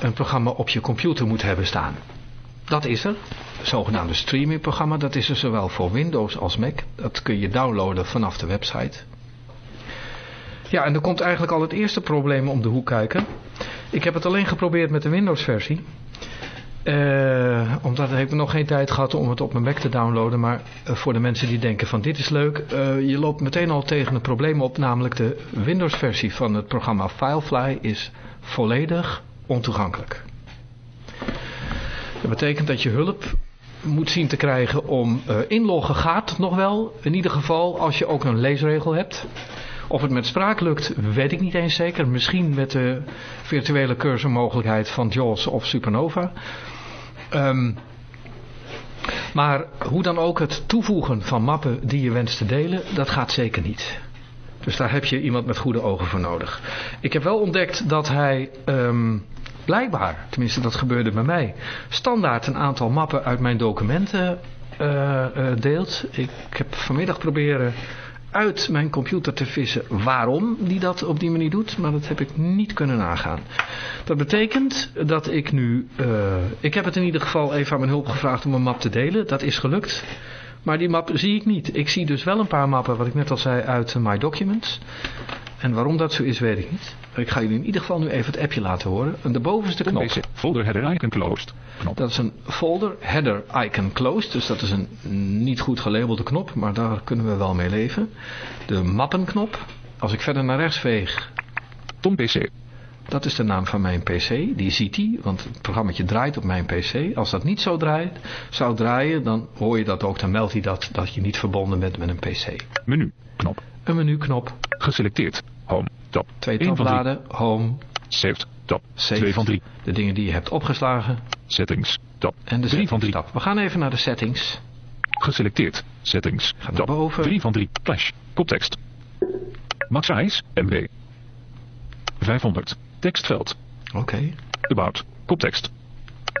een programma op je computer moet hebben staan. Dat is er. Het zogenaamde streamingprogramma, dat is er zowel voor Windows als Mac. Dat kun je downloaden vanaf de website. Ja, en er komt eigenlijk al het eerste probleem om de hoek kijken. Ik heb het alleen geprobeerd met de Windows versie. Uh, omdat ik nog geen tijd gehad om het op mijn Mac te downloaden. Maar uh, voor de mensen die denken van dit is leuk. Uh, je loopt meteen al tegen een probleem op. Namelijk de Windows versie van het programma Filefly is volledig ontoegankelijk. Dat betekent dat je hulp moet zien te krijgen om inloggen gaat nog wel. In ieder geval als je ook een leesregel hebt. Of het met spraak lukt, weet ik niet eens zeker. Misschien met de virtuele cursormogelijkheid van JAWS of Supernova. Um, maar hoe dan ook het toevoegen van mappen die je wenst te delen, dat gaat zeker niet. Dus daar heb je iemand met goede ogen voor nodig. Ik heb wel ontdekt dat hij um, blijkbaar, tenminste dat gebeurde bij mij, standaard een aantal mappen uit mijn documenten uh, uh, deelt. Ik heb vanmiddag proberen uit mijn computer te vissen waarom die dat op die manier doet, maar dat heb ik niet kunnen nagaan. Dat betekent dat ik nu, uh, ik heb het in ieder geval even aan mijn hulp gevraagd om een map te delen, dat is gelukt. Maar die map zie ik niet. Ik zie dus wel een paar mappen, wat ik net al zei, uit My Documents. En waarom dat zo is, weet ik niet. Ik ga jullie in ieder geval nu even het appje laten horen. En de bovenste knop. Folder header icon closed. Knop. Dat is een folder header icon closed. Dus dat is een niet goed gelabelde knop. Maar daar kunnen we wel mee leven. De mappenknop. Als ik verder naar rechts veeg. Tom PC. Dat is de naam van mijn pc. Die ziet hij. Want het programma draait op mijn pc. Als dat niet zo draait, zou draaien. Dan hoor je dat ook. Dan meldt hij dat, dat je niet verbonden bent met een pc. Menu. Knop. Een menuknop. Geselecteerd. Home. Tab. Twee tabbladen. Home. Saved. Tab. Save. 2 van 3. De dingen die je hebt opgeslagen. Settings. Tab. En de 3 van 3. Tab. We gaan even naar de settings. Geselecteerd. Settings. Ga naar boven. 3 van 3. Flash. Koptekst. Max size. MB. 500. Tekstveld. Oké. Okay. About. Koptekst.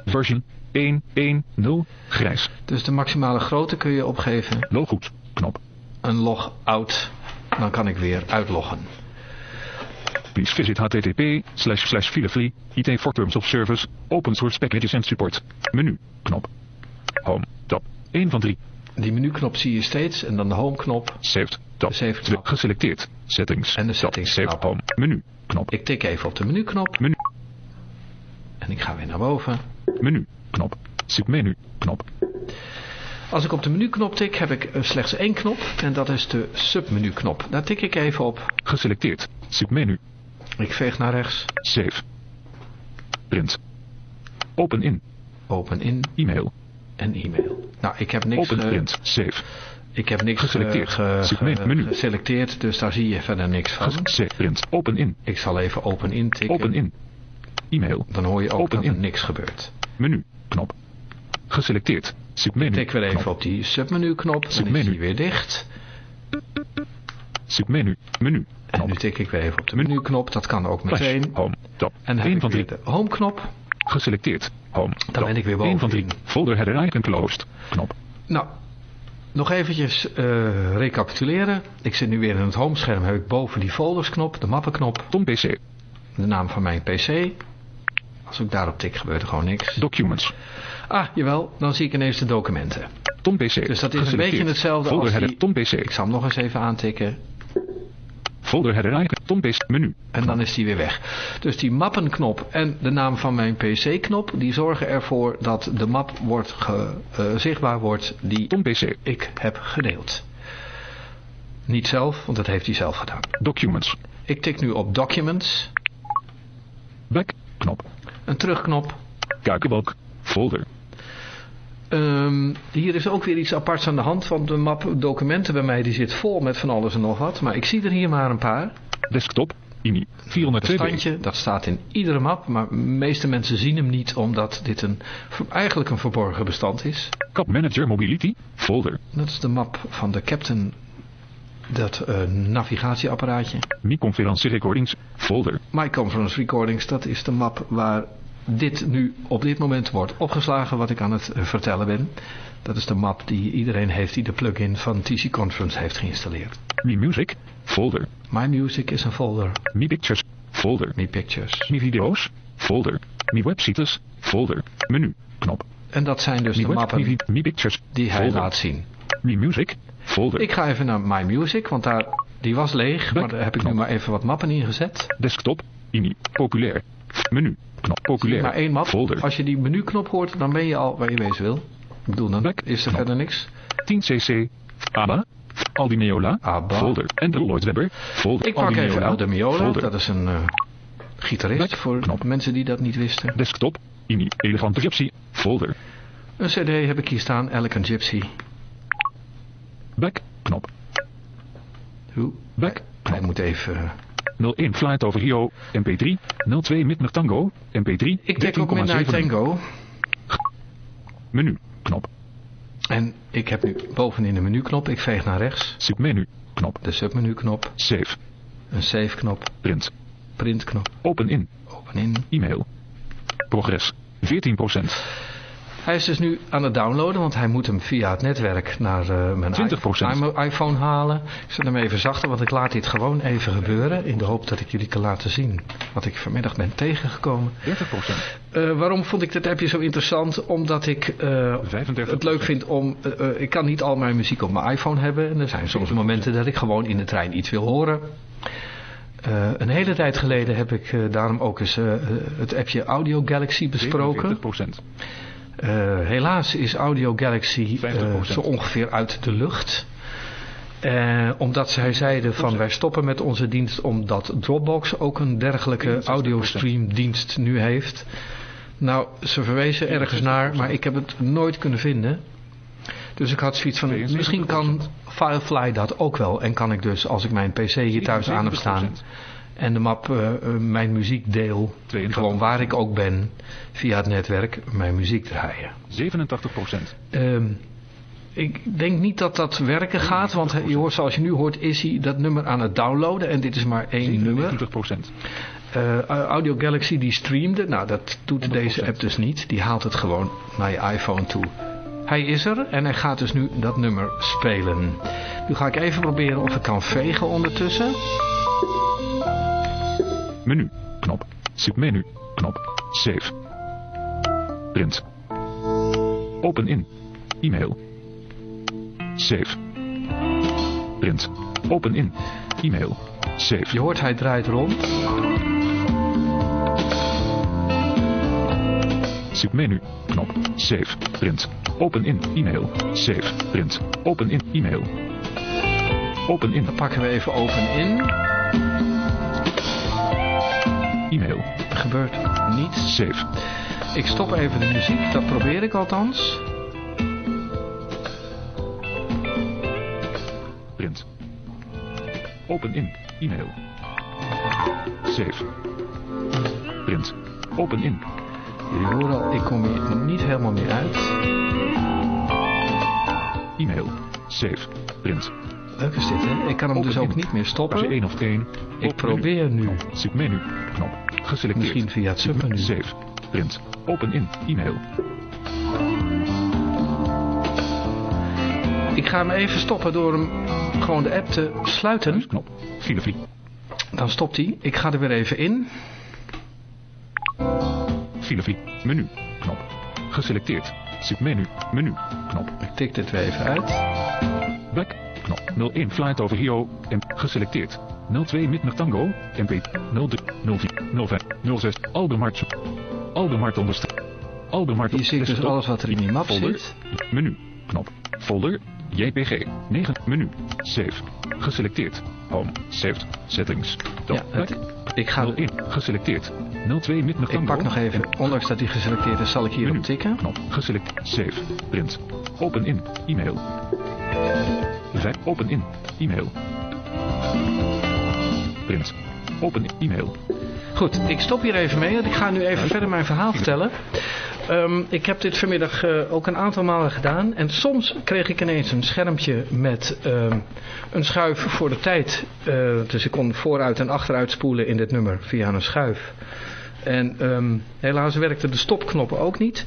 Version 1.1.0. Grijs. Dus de maximale grootte kun je opgeven. Logoed. Knop. Een logout. Dan kan ik weer uitloggen. Please visit http slash slash filefly IT for terms of service open source packages and support. Menu. Knop. Home. Tab. 1 van 3. Die menuknop zie je steeds en dan de home knop. Saved. Tab. Save knop. Geselecteerd. Settings. En de settings knop. home. Menu. Knop. Ik tik even op de menuknop. Menu. En ik ga weer naar boven. Menu. Knop. Submenu. Knop. Als ik op de menuknop tik, heb ik slechts één knop. En dat is de submenu knop. Daar tik ik even op. Geselecteerd. Submenu. Ik veeg naar rechts. Save. Print. Open in. Open in. E-mail. En e-mail. Nou, ik heb niks... Open ge- print. Save. Ik heb niks Geselecteerd. ge-. Menu. geselecteerd, dus daar zie je verder niks van. Save. Print. Open in. Ik zal even open in tikken. Open in. E-mail. Dan hoor je ook Open dat er in. niks gebeurt. Menu. Knop. Geselecteerd. Submenu. Tik weer even Knop. op die submenu knop. Dan is Submenu. die weer dicht. Submenu. Menu. En nu tik ik weer even op de menu knop. Dat kan ook Flash. meteen. Home. Tab. En dan heb 1 ik van 3. de home knop. Geselecteerd. Home. Dan ben ik weer boven. 1 van 3. Folder header icon closed. Knop. Nou, nog eventjes eh, recapituleren. Ik zit nu weer in het homescherm. Heb ik boven die foldersknop, de mappenknop, Tom PC. de naam van mijn pc. Als ik daarop tik gebeurt er gewoon niks. Documents. Ah, jawel, dan zie ik ineens de documenten. Tom PC. Dus dat is een beetje hetzelfde Folder als header. die... Tom PC. Ik zal hem nog eens even aantikken. Folder header icon. Tom PC. Menu. En dan is die weer weg. Dus die mappenknop en de naam van mijn pc-knop, die zorgen ervoor dat de map wordt ge- eh, zichtbaar wordt die Tom PC. ik heb gedeeld. Niet zelf, want dat heeft hij zelf gedaan. Documents. Ik tik nu op Documents. Back. Knop. Een terugknop. Kuikenbalk. Folder. Ehm, hier is ook weer iets aparts aan de hand, want de map documenten bij mij die zit vol met van alles en nog wat. Maar ik zie er hier maar een paar. Desktop. IMI. 402 Bestandje, dat staat in iedere map, maar de meeste mensen zien hem niet omdat dit een, eigenlijk een verborgen bestand is. Cap Manager Mobility. Folder. Dat is de map van de Captain, dat eh, navigatieapparaatje. Mi Conferentie Recordings. Folder. My Conference Recordings, dat is de map waar dit nu op dit moment wordt opgeslagen wat ik aan het eh, vertellen ben. Dat is de map die iedereen heeft die de plugin van TC Conference heeft geïnstalleerd. Mi Music. Folder. My Music is een folder. Mi Pictures. Folder. Mi Pictures. Mi Video's. Folder. Mi Websites. Folder. Menu. Knop. En dat zijn dus Mi de web, mappen mi, mi Pictures. die hij Folder. laat zien. Mi Music. Folder. Ik ga even naar My Music, want daar, die was leeg, maar daar heb ik nu maar even wat mappen ingezet. Desktop. IMI. Populair. Menu. Knop. Populair. Maar één map. Folder. Als je die menuknop hoort, dan ben je al waar je wezen wil. Ik bedoel, dan Back. is er Knop. verder niks. 10cc. ABBA. Aldi Meola. ABBA. Folder. En de Lloyd Webber. Folder. Ik pak even. Aldo Miola, Folder. dat is een eh, gitarist Back. voor Knop. mensen die dat niet wisten. Desktop. IMI. Elegante Gypsy. Folder. Een cd heb ik hier staan, Elegant Gypsy. Back. Knop. Hoe? Back. Hij moet even... eh, 01 Flight over Rio. MP3. 02 Midnight Tango. MP3. Ik tik ook Midnight 13,7. Tango. Menu. Knop. En ik heb nu bovenin de menuknop. Ik veeg naar rechts. Submenu. Knop. De submenuknop. Save. Een save knop. Print. Printknop. Open in. Open in. E-mail. Progress. 14%. Hij is dus nu aan het downloaden, want hij moet hem via het netwerk naar eh, mijn 20%. iPhone halen. Ik zet hem even zachter, want ik laat dit gewoon even gebeuren. In de hoop dat ik jullie kan laten zien wat ik vanmiddag ben tegengekomen. 30%. Eh, waarom vond ik dit appje zo interessant? Omdat ik eh, 35%. het leuk vind om... ik kan niet al mijn muziek op mijn iPhone hebben. En er zijn soms momenten dat ik gewoon in de trein iets wil horen. Een hele tijd geleden heb ik daarom ook eens het appje Audio Galaxy besproken. 47%. Eh, helaas is Audio Galaxy eh, 50%. zo ongeveer uit de lucht. Eh, omdat zij zeiden van wij stoppen met onze dienst omdat Dropbox ook een dergelijke 61%. audiostreamdienst nu heeft. Nou, ze verwezen ergens naar, maar ik heb het nooit kunnen vinden. Dus ik had zoiets van, 72%. misschien kan Firefly dat ook wel. En kan ik dus, als ik mijn pc hier thuis aan heb staan 77%. En de map eh, eh, mijn muziek deel, 82%. gewoon waar ik ook ben, via het netwerk, mijn muziek draaien. 87%. Ehm, ik denk niet dat dat werken gaat, want hij- je hoort, zoals je nu hoort is hij dat nummer aan het downloaden en dit is maar één nummer. 97%. Eh, Audio Galaxy die streamde, nou dat doet deze app dus niet, die haalt het gewoon naar je iPhone toe. Hij is er en hij gaat dus nu dat nummer spelen. Nu ga ik even proberen of ik kan vegen ondertussen. Menu. Knop. Submenu. Knop. Save. Print. Open in. E-mail. Save. Print. Open in. E-mail. Save. Je hoort hij draait rond. Submenu. Knop. Save. Print. Open in. E-mail. Save. Print. Open in. E-mail. Open in. Dan pakken we even open in. E-mail. Er gebeurt niets. Save. Ik stop even de muziek, dat probeer ik althans. Print. Open in. E-mail. Save. Print. Open in. Jullie horen al, ik kom hier niet helemaal meer uit. E-mail. Save. Print. Leuk is dit, hè? Ik kan hem dus ook niet meer Als je stoppen. 1 of 1. Ik probeer nu, Submenu. Knop. Geselecteerd. misschien via het submenu. Save. Print. Open in. E-mail. Ik ga hem even stoppen door hem gewoon de app te sluiten. Knop. File free. Dan stopt hij. Ik ga er weer even in. File free. Menu. Knop. Geselecteerd. Submenu. Menu. Knop. Ik tik dit weer even uit. Back. Knop. 01 Flight over Rio. En geselecteerd. 02 Midnight Tango. MP. 03 04 05 06 Albemart. Albemart ondersteunen. Albemart Hier zie ik dus alles wat er in die map Folder. zit. Menu. Knop. Folder. JPG. 9. Menu. Save. Geselecteerd. Home. Saved. Settings. Ja, het, ik ga... 0 in. Geselecteerd. 02 mid Ik pak nog even, ondanks dat hij geselecteerd is, zal ik hier op tikken. Knop. Geselecteerd. Save. Print. Open in. E-mail. 5. Open in. E-mail. Print. Open e-mail. Goed, ik stop hier even mee, want ik ga nu even verder mijn verhaal vertellen. Ehm, ik heb dit vanmiddag eh, ook een aantal malen gedaan. En soms kreeg ik ineens een schermpje met ehm, een schuif voor de tijd. Uh, dus ik kon vooruit en achteruit spoelen in dit nummer via een schuif. En ehm, helaas werkte de stopknop ook niet.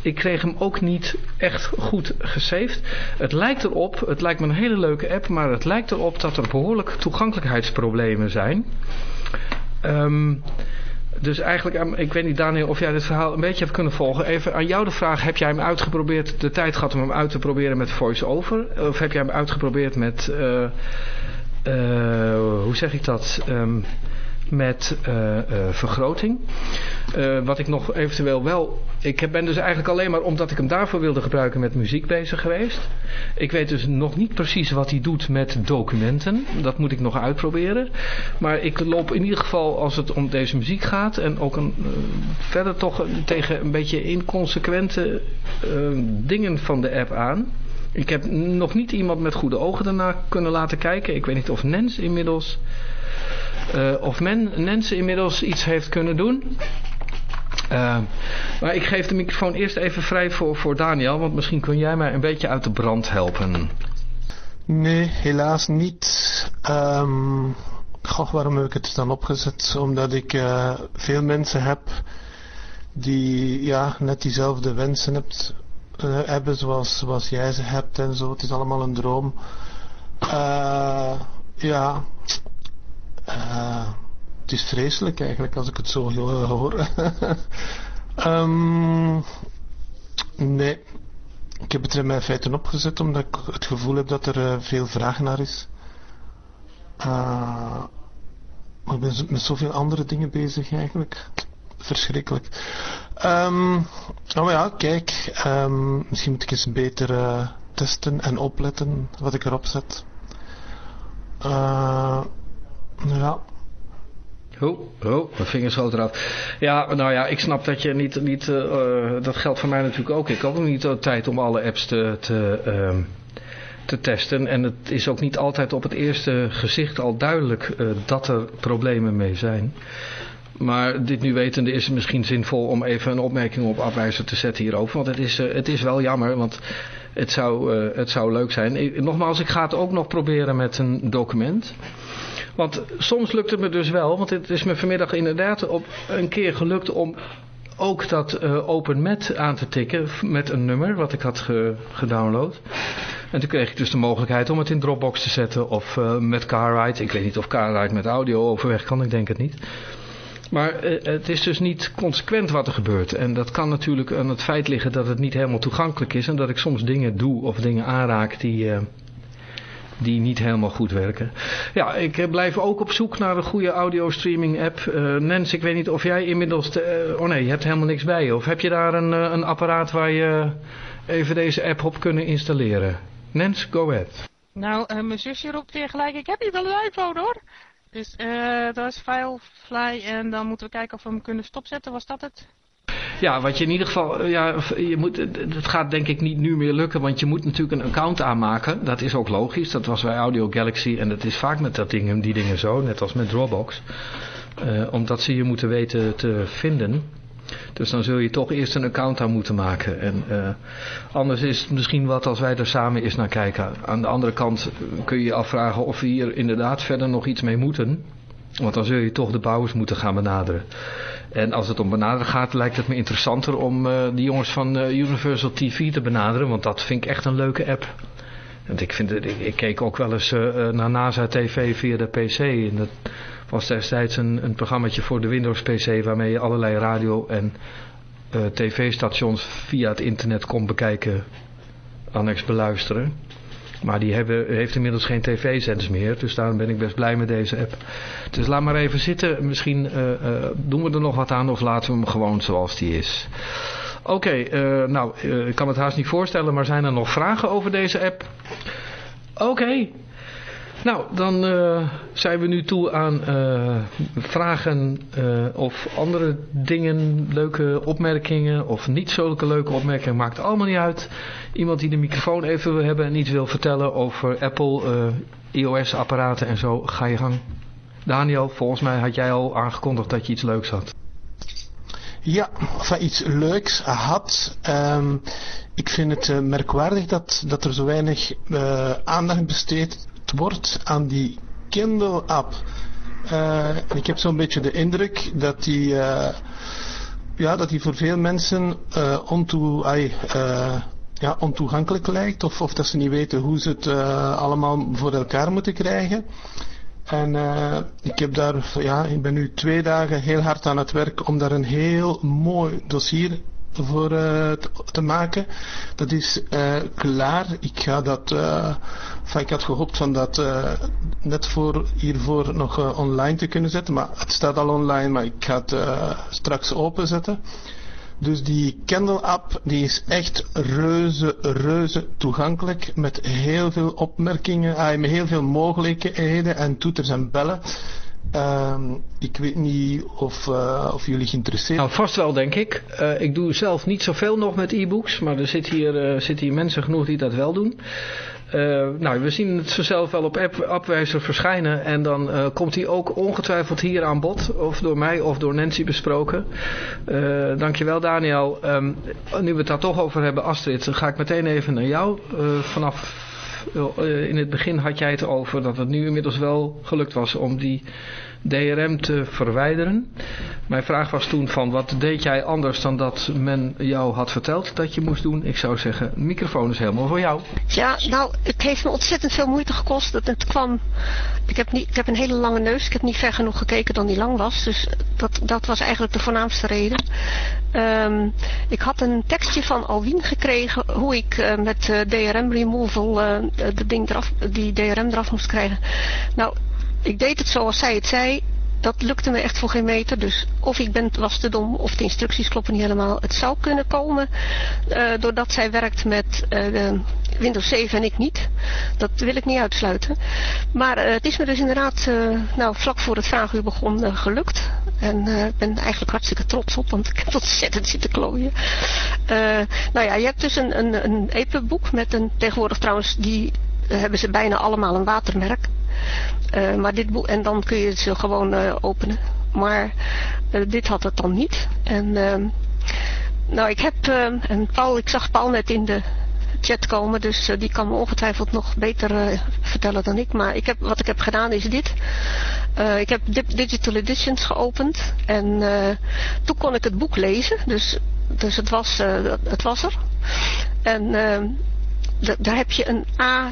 Ik kreeg hem ook niet echt goed gesaved. Het lijkt erop, het lijkt me een hele leuke app, maar het lijkt erop dat er behoorlijk toegankelijkheidsproblemen zijn. Um, dus eigenlijk, ehm, ik weet niet Daniel of jij dit verhaal een beetje hebt kunnen volgen. Even aan jou de vraag, heb jij hem uitgeprobeerd, de tijd gehad om hem uit te proberen met voice-over? Of heb jij hem uitgeprobeerd met, uh, uh, hoe zeg ik dat, um, met uh, vergroting. Uh, wat ik nog eventueel wel... Ik ben dus eigenlijk alleen maar omdat ik hem daarvoor wilde gebruiken met muziek bezig geweest. Ik weet dus nog niet precies wat hij doet met documenten. Dat moet ik nog uitproberen. Maar ik loop in ieder geval als het om deze muziek gaat... en ook een, verder toch tegen een beetje inconsequente dingen van de app aan... Ik heb nog niet iemand met goede ogen daarna kunnen laten kijken. Ik weet niet of Nens inmiddels of men, Nancy inmiddels iets heeft kunnen doen. Uh, maar ik geef de microfoon eerst even vrij voor, voor Daniel, want misschien kun jij mij een beetje uit de brand helpen. Nee, helaas niet. Um, goh, waarom heb ik het dan opgezet? Omdat ik uh, veel mensen heb die ja, net diezelfde wensen hebt, uh, hebben zoals, zoals jij ze hebt en zo. Het is allemaal een droom. Uh, ja, het is vreselijk eigenlijk als ik het zo hoor. um, nee, ik heb het er in mijn feiten opgezet omdat ik het gevoel heb dat er uh, veel vraag naar is. Uh, maar ik ben met zoveel andere dingen bezig eigenlijk. Verschrikkelijk. Um, ja, kijk. Um, misschien moet ik eens beter testen en opletten wat ik erop zet. Uh, ja. Oh, oh, mijn vingers schoot eraf. Ja, nou ja, ik snap dat je niet, niet uh, dat geldt voor mij natuurlijk ook. Ik had ook niet de tijd om alle apps te, te, uh, te testen. En het is ook niet altijd op het eerste gezicht al duidelijk uh, dat er problemen mee zijn. Maar dit nu wetende is het misschien zinvol om even een opmerking op afwijzer te zetten hierover. Want het is, het is wel jammer, want het zou, het zou leuk zijn. Nogmaals, ik ga het ook nog proberen met een document. Want soms lukt het me dus wel, want het is me vanmiddag inderdaad op een keer gelukt om ook dat uh, OpenMet aan te tikken met een nummer wat ik had ge gedownload. En toen kreeg ik dus de mogelijkheid om het in Dropbox te zetten of uh, met CarRide. Ik weet niet of CarRide met audio overweg kan, ik denk het niet. Maar uh, het is dus niet consequent wat er gebeurt. En dat kan natuurlijk aan het feit liggen dat het niet helemaal toegankelijk is. En dat ik soms dingen doe of dingen aanraak die die niet helemaal goed werken. Ja, ik eh, blijf ook op zoek naar een goede audio streaming app. Uh, Nens, ik weet niet of jij inmiddels... Te, uh, oh nee, je hebt helemaal niks bij je. Of heb je daar een, een apparaat waar je even deze app op kunnen installeren? Nens, go ahead. Nou, mijn zusje roept weer gelijk, ik heb niet wel een iPhone hoor. Dus dat is Firefly en dan moeten we kijken of we hem kunnen stopzetten. Was dat het? Ja, wat je in ieder geval, eh, ja, je moet, het gaat denk ik niet nu meer lukken, want je moet natuurlijk een account aanmaken. Dat is ook logisch, dat was bij Audio Galaxy en dat is vaak met dat ding, die dingen zo, net als met Dropbox. Uh, omdat ze je moeten weten te vinden. Dus dan zul je toch eerst een account aan moeten maken. En uh, anders is het misschien wat als wij er samen eens naar kijken. Aan de andere kant kun je je afvragen of we hier inderdaad verder nog iets mee moeten. Want dan zul je toch de bouwers moeten gaan benaderen. En als het om benaderen gaat, lijkt het me interessanter om uh, die jongens van uh, Universal TV te benaderen. Want dat vind ik echt een leuke app. Want ik, vind ik, keek ook wel eens uh, naar NASA TV via de PC. En dat was destijds een, een programmaatje voor de Windows PC waarmee je allerlei radio- en tv-stations via het internet kon bekijken, annex beluisteren. Maar die hebben, heeft inmiddels geen tv-zenders meer. Dus daarom ben ik best blij met deze app. Dus laat maar even zitten. Misschien uh, uh, doen we er nog wat aan of laten we hem gewoon zoals die is. Oké, eh, nou, eh, ik kan het haast niet voorstellen, maar zijn er nog vragen over deze app? Oké. Nou, dan eh, zijn we nu toe aan eh, vragen eh, of andere dingen, leuke opmerkingen of niet zulke leuke opmerkingen, maakt allemaal niet uit. Iemand die de microfoon even wil hebben en iets wil vertellen over Apple, iOS-apparaten en zo, ga je gang. Daniel, volgens mij had jij al aangekondigd dat je iets leuks had. Ja, van iets leuks had. Ehm, ik vind het merkwaardig dat, dat er zo weinig aandacht besteed wordt aan die Kindle-app. Uh, ik heb zo'n beetje de indruk dat die, ja, dat die voor veel mensen ontoe, ay, ja, ontoegankelijk lijkt. Of, of dat ze niet weten hoe ze het allemaal voor elkaar moeten krijgen. En ik heb daar, ja, ik ben nu twee dagen heel hard aan het werk om daar een heel mooi dossier voor te, maken. Dat is klaar. Ik ga dat, ik had gehoopt van dat net voor hiervoor nog online te kunnen zetten. Maar het staat al online, maar ik ga het straks openzetten. Dus die Kendall app die is echt reuze, reuze toegankelijk met heel veel opmerkingen, ah, met heel veel mogelijkheden en toeters en bellen. Uh, ik weet niet of, uh, of jullie geïnteresseerd Nou, vast wel denk ik. Uh, ik doe zelf niet zoveel nog met e-books, maar er zitten hier, zitten hier mensen genoeg die dat wel doen. Nou, we zien het vanzelf wel op app, appwijzer verschijnen. En dan komt hij ook ongetwijfeld hier aan bod. Of door mij of door Nancy besproken. Dankjewel Daniel. Um, nu we het daar toch over hebben, Astrid, ga ik meteen even naar jou. vanaf in het begin had jij het over dat het nu inmiddels wel gelukt was om die DRM te verwijderen. Mijn vraag was toen van wat deed jij anders dan dat men jou had verteld dat je moest doen? Ik zou zeggen, microfoon is helemaal voor jou. Ja, nou, het heeft me ontzettend veel moeite gekost. Dat het kwam, ik heb, niet, ik heb een hele lange neus. Ik heb niet ver genoeg gekeken dan die lang was. Dus dat, dat was eigenlijk de voornaamste reden. Um, ik had een tekstje van Alwien gekregen hoe ik uh, met uh, DRM removal uh, de ding eraf, die DRM eraf moest krijgen. Nou, ik deed het zoals zij het zei. Dat lukte me echt voor geen meter. Dus of ik ben, was te dom of de instructies kloppen niet helemaal. Het zou kunnen komen uh, doordat zij werkt met uh, Windows 7 en ik niet. Dat wil ik niet uitsluiten. Maar uh, het is me dus inderdaad nou, vlak voor het vraaguur begon gelukt. En ik ben eigenlijk hartstikke trots op, want ik heb ontzettend zitten klooien. nou ja, je hebt dus een, een, een EPUB-boek met een, tegenwoordig trouwens, die hebben ze bijna allemaal een watermerk. Uh, maar dit boek, en dan kun je ze gewoon uh, openen. Maar uh, dit had het dan niet. En ehm, nou, ik heb, en Paul, ik zag Paul net in de chat komen, dus die kan me ongetwijfeld nog beter vertellen dan ik. Maar ik heb, wat ik heb gedaan is dit. ik heb Digital Editions geopend en toen kon ik het boek lezen. Dus, dus het, was, het was er. En ehm, daar heb je een A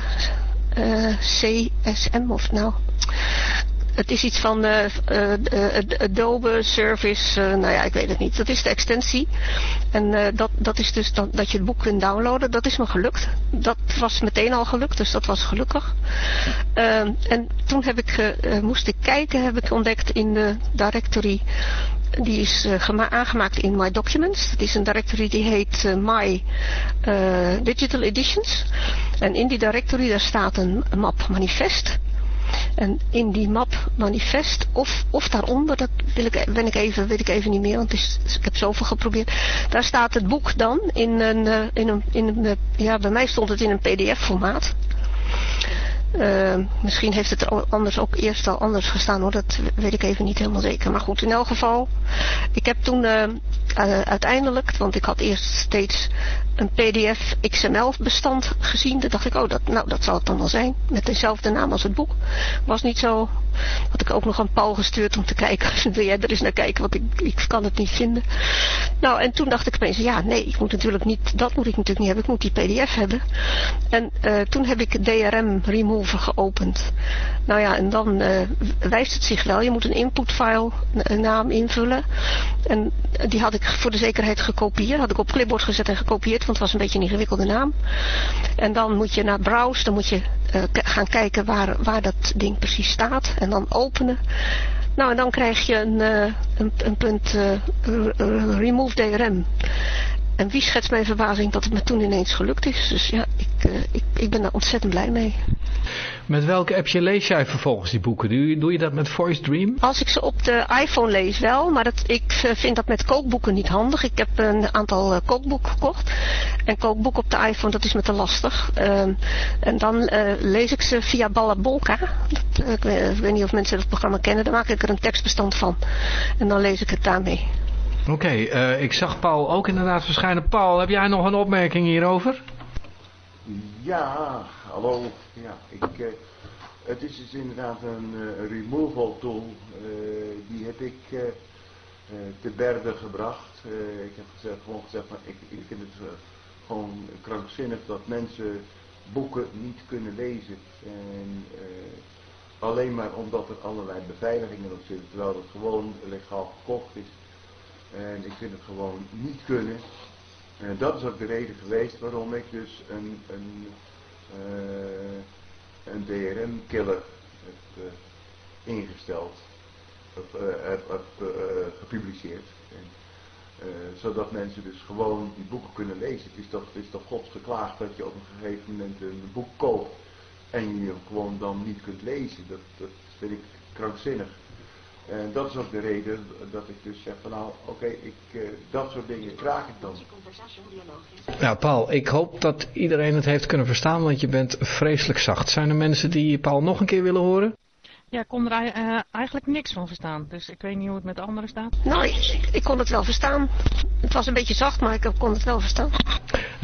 uh, CSM of nou het is iets van uh, uh, Adobe Service, nou ja, ik weet het niet. Dat is de extensie. En dat, dat is dus dan, dat je het boek kunt downloaden. Dat is me gelukt. Dat was meteen al gelukt, dus dat was gelukkig. En toen heb ik, moest ik kijken, heb ik ontdekt in de directory die is uh, aangemaakt in My Documents. Het is een directory die heet uh, My uh, Digital Editions. En in die directory daar staat een map manifest. En in die map manifest, of, of daaronder, dat wil ik, ben ik even, weet ik even niet meer, want ik heb zoveel geprobeerd. Daar staat het boek dan in een, in een, in een ja, bij mij stond het in een pdf formaat. Uh, misschien heeft het er anders ook eerst al anders gestaan hoor, dat weet ik even niet helemaal zeker. Maar goed, in elk geval, ik heb toen uh, uh, uiteindelijk, want ik had eerst steeds een pdf XML bestand gezien. Toen dacht ik, oh dat, nou, dat zal het dan wel zijn. Met dezelfde naam als het boek. Was niet zo, had ik ook nog een Paul gestuurd om te kijken. Wil jij er eens naar kijken, want ik, kan het niet vinden. Nou, en toen dacht ik opeens, ja nee, ik moet natuurlijk niet, dat moet ik natuurlijk niet hebben. Ik moet die pdf hebben. En toen heb ik DRM remove geopend. Nou ja, en dan uh, wijst het zich wel. Je moet een inputfile naam invullen. En die had ik voor de zekerheid gekopieerd. Had ik op clipboard gezet en gekopieerd, want het was een beetje een ingewikkelde naam. En dan moet je naar browse, dan moet je uh, gaan kijken waar, waar dat ding precies staat. En dan openen. Nou, en dan krijg je een, uh, een, een punt remove DRM. en wie schetst mijn verbazing dat het me toen ineens gelukt is. Dus ja, ik, ik, ik ben daar ontzettend blij mee. Met welke appje lees jij vervolgens die boeken? Doe je, doe je dat met Voice Dream? Als ik ze op de iPhone lees wel, maar dat, ik vind dat met kookboeken niet handig. Ik heb een aantal uh, kookboeken gekocht. En kookboek op de iPhone, dat is me te lastig. Uh, en dan uh, lees ik ze via Ballabolka. Dat, ik, weet, ik, weet, niet of mensen dat programma kennen. Dan maak ik er een tekstbestand van. En dan lees ik het daarmee. Oké, okay, uh, ik zag Paul ook inderdaad verschijnen. Paul, heb jij nog een opmerking hierover? Ja, hallo. Ja, ik, uh, het is dus inderdaad een uh, removal tool. die heb ik te berden gebracht. ik heb gezegd, gewoon gezegd, maar ik, ik vind het gewoon krankzinnig dat mensen boeken niet kunnen lezen. En alleen maar omdat er allerlei beveiligingen op zitten, terwijl het gewoon legaal gekocht is. En ik vind het gewoon niet kunnen. En dat is ook de reden geweest waarom ik dus een, een, een DRM-killer heb uh, ingesteld. Uh, heb, gepubliceerd. Zodat mensen dus gewoon die boeken kunnen lezen. Het is toch, het is toch gods geklaagd dat je op een gegeven moment een boek koopt en je hem gewoon dan niet kunt lezen. Dat, dat vind ik krankzinnig. En dat is ook de reden dat ik dus zeg van nou, oké, okay, uh, dat soort dingen vraag ik dan. Ja, Paul, ik hoop dat iedereen het heeft kunnen verstaan, want je bent vreselijk zacht. Zijn er mensen die Paul nog een keer willen horen? Ja, ik kon er uh, eigenlijk niks van verstaan, dus ik weet niet hoe het met de anderen staat. Nou, ik, ik kon het wel verstaan. Het was een beetje zacht, maar ik kon het wel verstaan.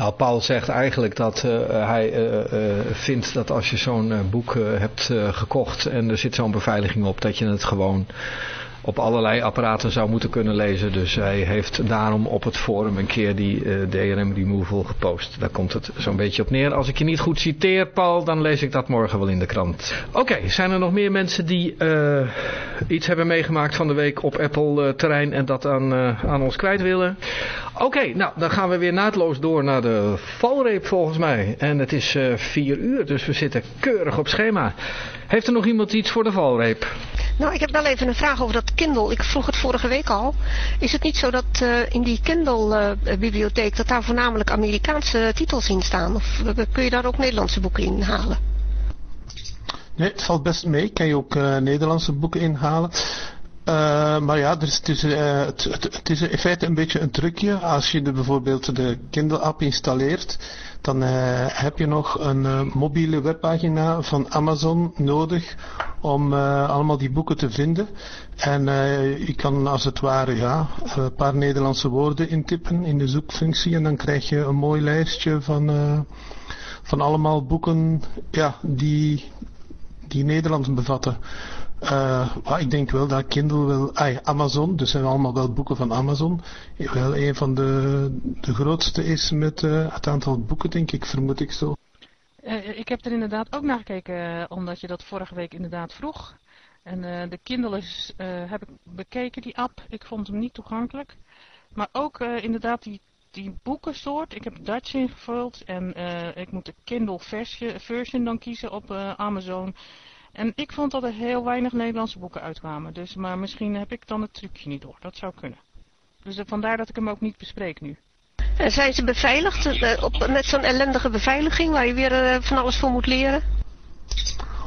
Nou, Paul zegt eigenlijk dat uh, hij uh, vindt dat als je zo'n boek hebt gekocht en er zit zo'n beveiliging op, dat je het gewoon op allerlei apparaten zou moeten kunnen lezen. Dus hij heeft daarom op het forum een keer die uh, DRM removal gepost. Daar komt het zo'n beetje op neer. Als ik je niet goed citeer, Paul, dan lees ik dat morgen wel in de krant. Oké, zijn er nog meer mensen die uh, iets hebben meegemaakt van de week op Apple uh, terrein en dat aan, aan ons kwijt willen? Oké, nou dan gaan we weer naadloos door naar de valreep volgens mij. En het is vier uur, dus we zitten keurig op schema. Heeft er nog iemand iets voor de valreep? Nou, ik heb wel even een vraag over dat Kindle. Ik vroeg het vorige week al. Is het niet zo dat uh, in die Kindle-bibliotheek... Dat daar voornamelijk Amerikaanse titels in staan? Of uh, kun je daar ook Nederlandse boeken in halen? Nee, het valt best mee. Kan je ook Nederlandse boeken inhalen. Uh, maar ja, dus het, is, uh, het, het, is in feite een beetje een trucje. Als je de, bijvoorbeeld de Kindle-app installeert, dan uh, heb je nog een mobiele webpagina van Amazon nodig om allemaal die boeken te vinden. En je kan als het ware ja, een paar Nederlandse woorden intippen in de zoekfunctie en dan krijg je een mooi lijstje van, van allemaal boeken ja, die, die Nederland bevatten. Uh, ik denk wel dat Kindle wel, Amazon, dus zijn allemaal wel boeken van Amazon, wel een van de, de grootste is met uh, het aantal boeken, denk ik, vermoed ik zo. Uh, ik heb er inderdaad ook naar gekeken, omdat je dat vorige week inderdaad vroeg. En de Kindle is, heb ik bekeken, die app. Ik vond hem niet toegankelijk. Maar ook inderdaad die, die boekensoort. Ik heb Dutch ingevuld en ik moet de Kindle version, version dan kiezen op Amazon. En ik vond dat er heel weinig Nederlandse boeken uitkwamen. Dus, maar misschien heb ik dan het trucje niet door. Dat zou kunnen. Dus uh, vandaar dat ik hem ook niet bespreek nu. En zijn ze beveiligd uh, op, met zo'n ellendige beveiliging waar je weer uh, van alles voor moet leren?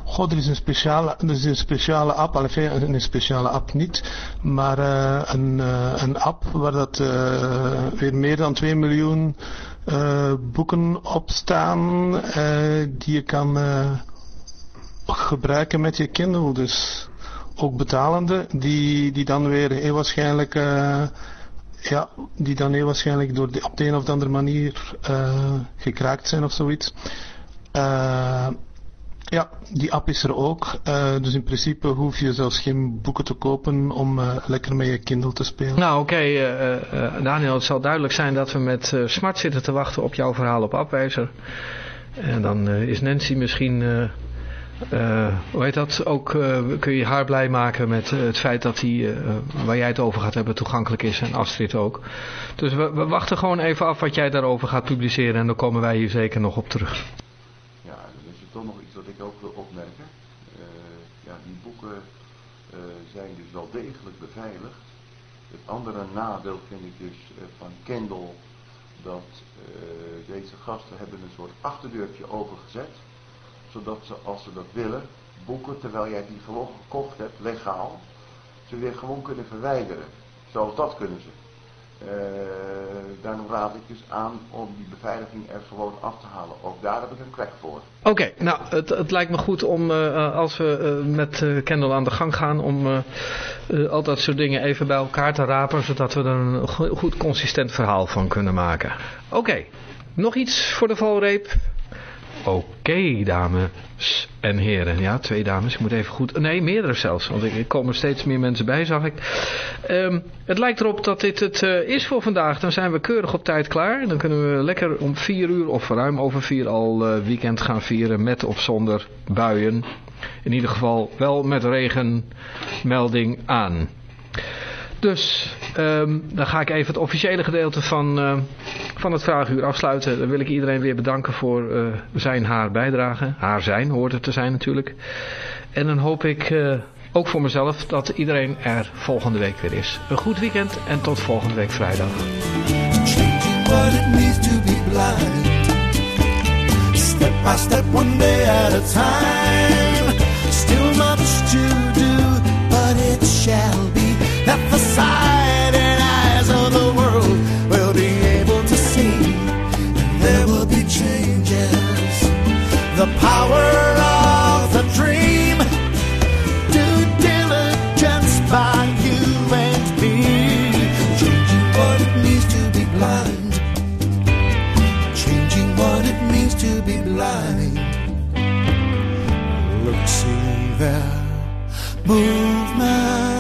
God, er is een speciale, er is een speciale app, alleen een speciale app niet, maar een, een app waar dat weer meer dan 2 miljoen boeken op staan die je kan gebruiken met je Kindle. Dus ook betalende, die, die dan weer heel waarschijnlijk, uh, ja, die dan heel waarschijnlijk door de, op de een of andere manier uh, gekraakt zijn of zoiets. Uh, ja, die app is er ook. Dus in principe hoef je zelfs geen boeken te kopen om lekker met je Kindle te spelen. Nou oké, Daniel, het zal duidelijk zijn dat we met smart zitten te wachten op jouw verhaal op Abwijzer. En dan is Nancy misschien uh, hoe heet dat? Ook uh, kun je haar blij maken met uh, het feit dat hij, waar jij het over gaat hebben, toegankelijk is. En Astrid ook. Dus we, wachten gewoon even af wat jij daarover gaat publiceren. En dan komen wij hier zeker nog op terug. Ja, dan is toch nog iets wat ik ook wil opmerken. ja, die boeken zijn dus wel degelijk beveiligd. Het andere nadeel vind ik dus van Kindle dat eh, deze gasten hebben een soort achterdeurtje opengezet. Zodat ze, als ze dat willen, boeken terwijl jij die gewoon gekocht hebt, legaal, ze weer gewoon kunnen verwijderen. Zelfs dat kunnen ze. Uh, daarom raad ik dus aan om die beveiliging er gewoon af te halen. Ook daar heb ik een crack voor. Oké, nou het, het, lijkt me goed om uh, als we met Kendall aan de gang gaan om al dat soort dingen even bij elkaar te rapen. Zodat we er een goed consistent verhaal van kunnen maken. Oké, nog iets voor de valreep? Oké, dames en heren. Ja, twee dames. Ik moet even goed... Nee, meerdere zelfs. Want er komen steeds meer mensen bij, zag ik. Um, het lijkt erop dat dit het uh, is voor vandaag. Dan zijn we keurig op tijd klaar. Dan kunnen we lekker om vier uur of ruim over vier al uh, weekend gaan vieren. Met of zonder buien. In ieder geval wel met regenmelding aan. Dus um, dan ga ik even het officiële gedeelte van, uh, van het vraaguur afsluiten. Dan wil ik iedereen weer bedanken voor uh, zijn, haar bijdrage. Haar zijn hoort het te zijn natuurlijk. En dan hoop ik uh, ook voor mezelf dat iedereen er volgende week weer is. Een goed weekend en tot volgende week vrijdag. Shall. Sight and eyes of the world will be able to see. And there will be changes. The power of the dream. Due diligence by you and me. Changing what it means to be blind. Changing what it means to be blind. Look, see. Movement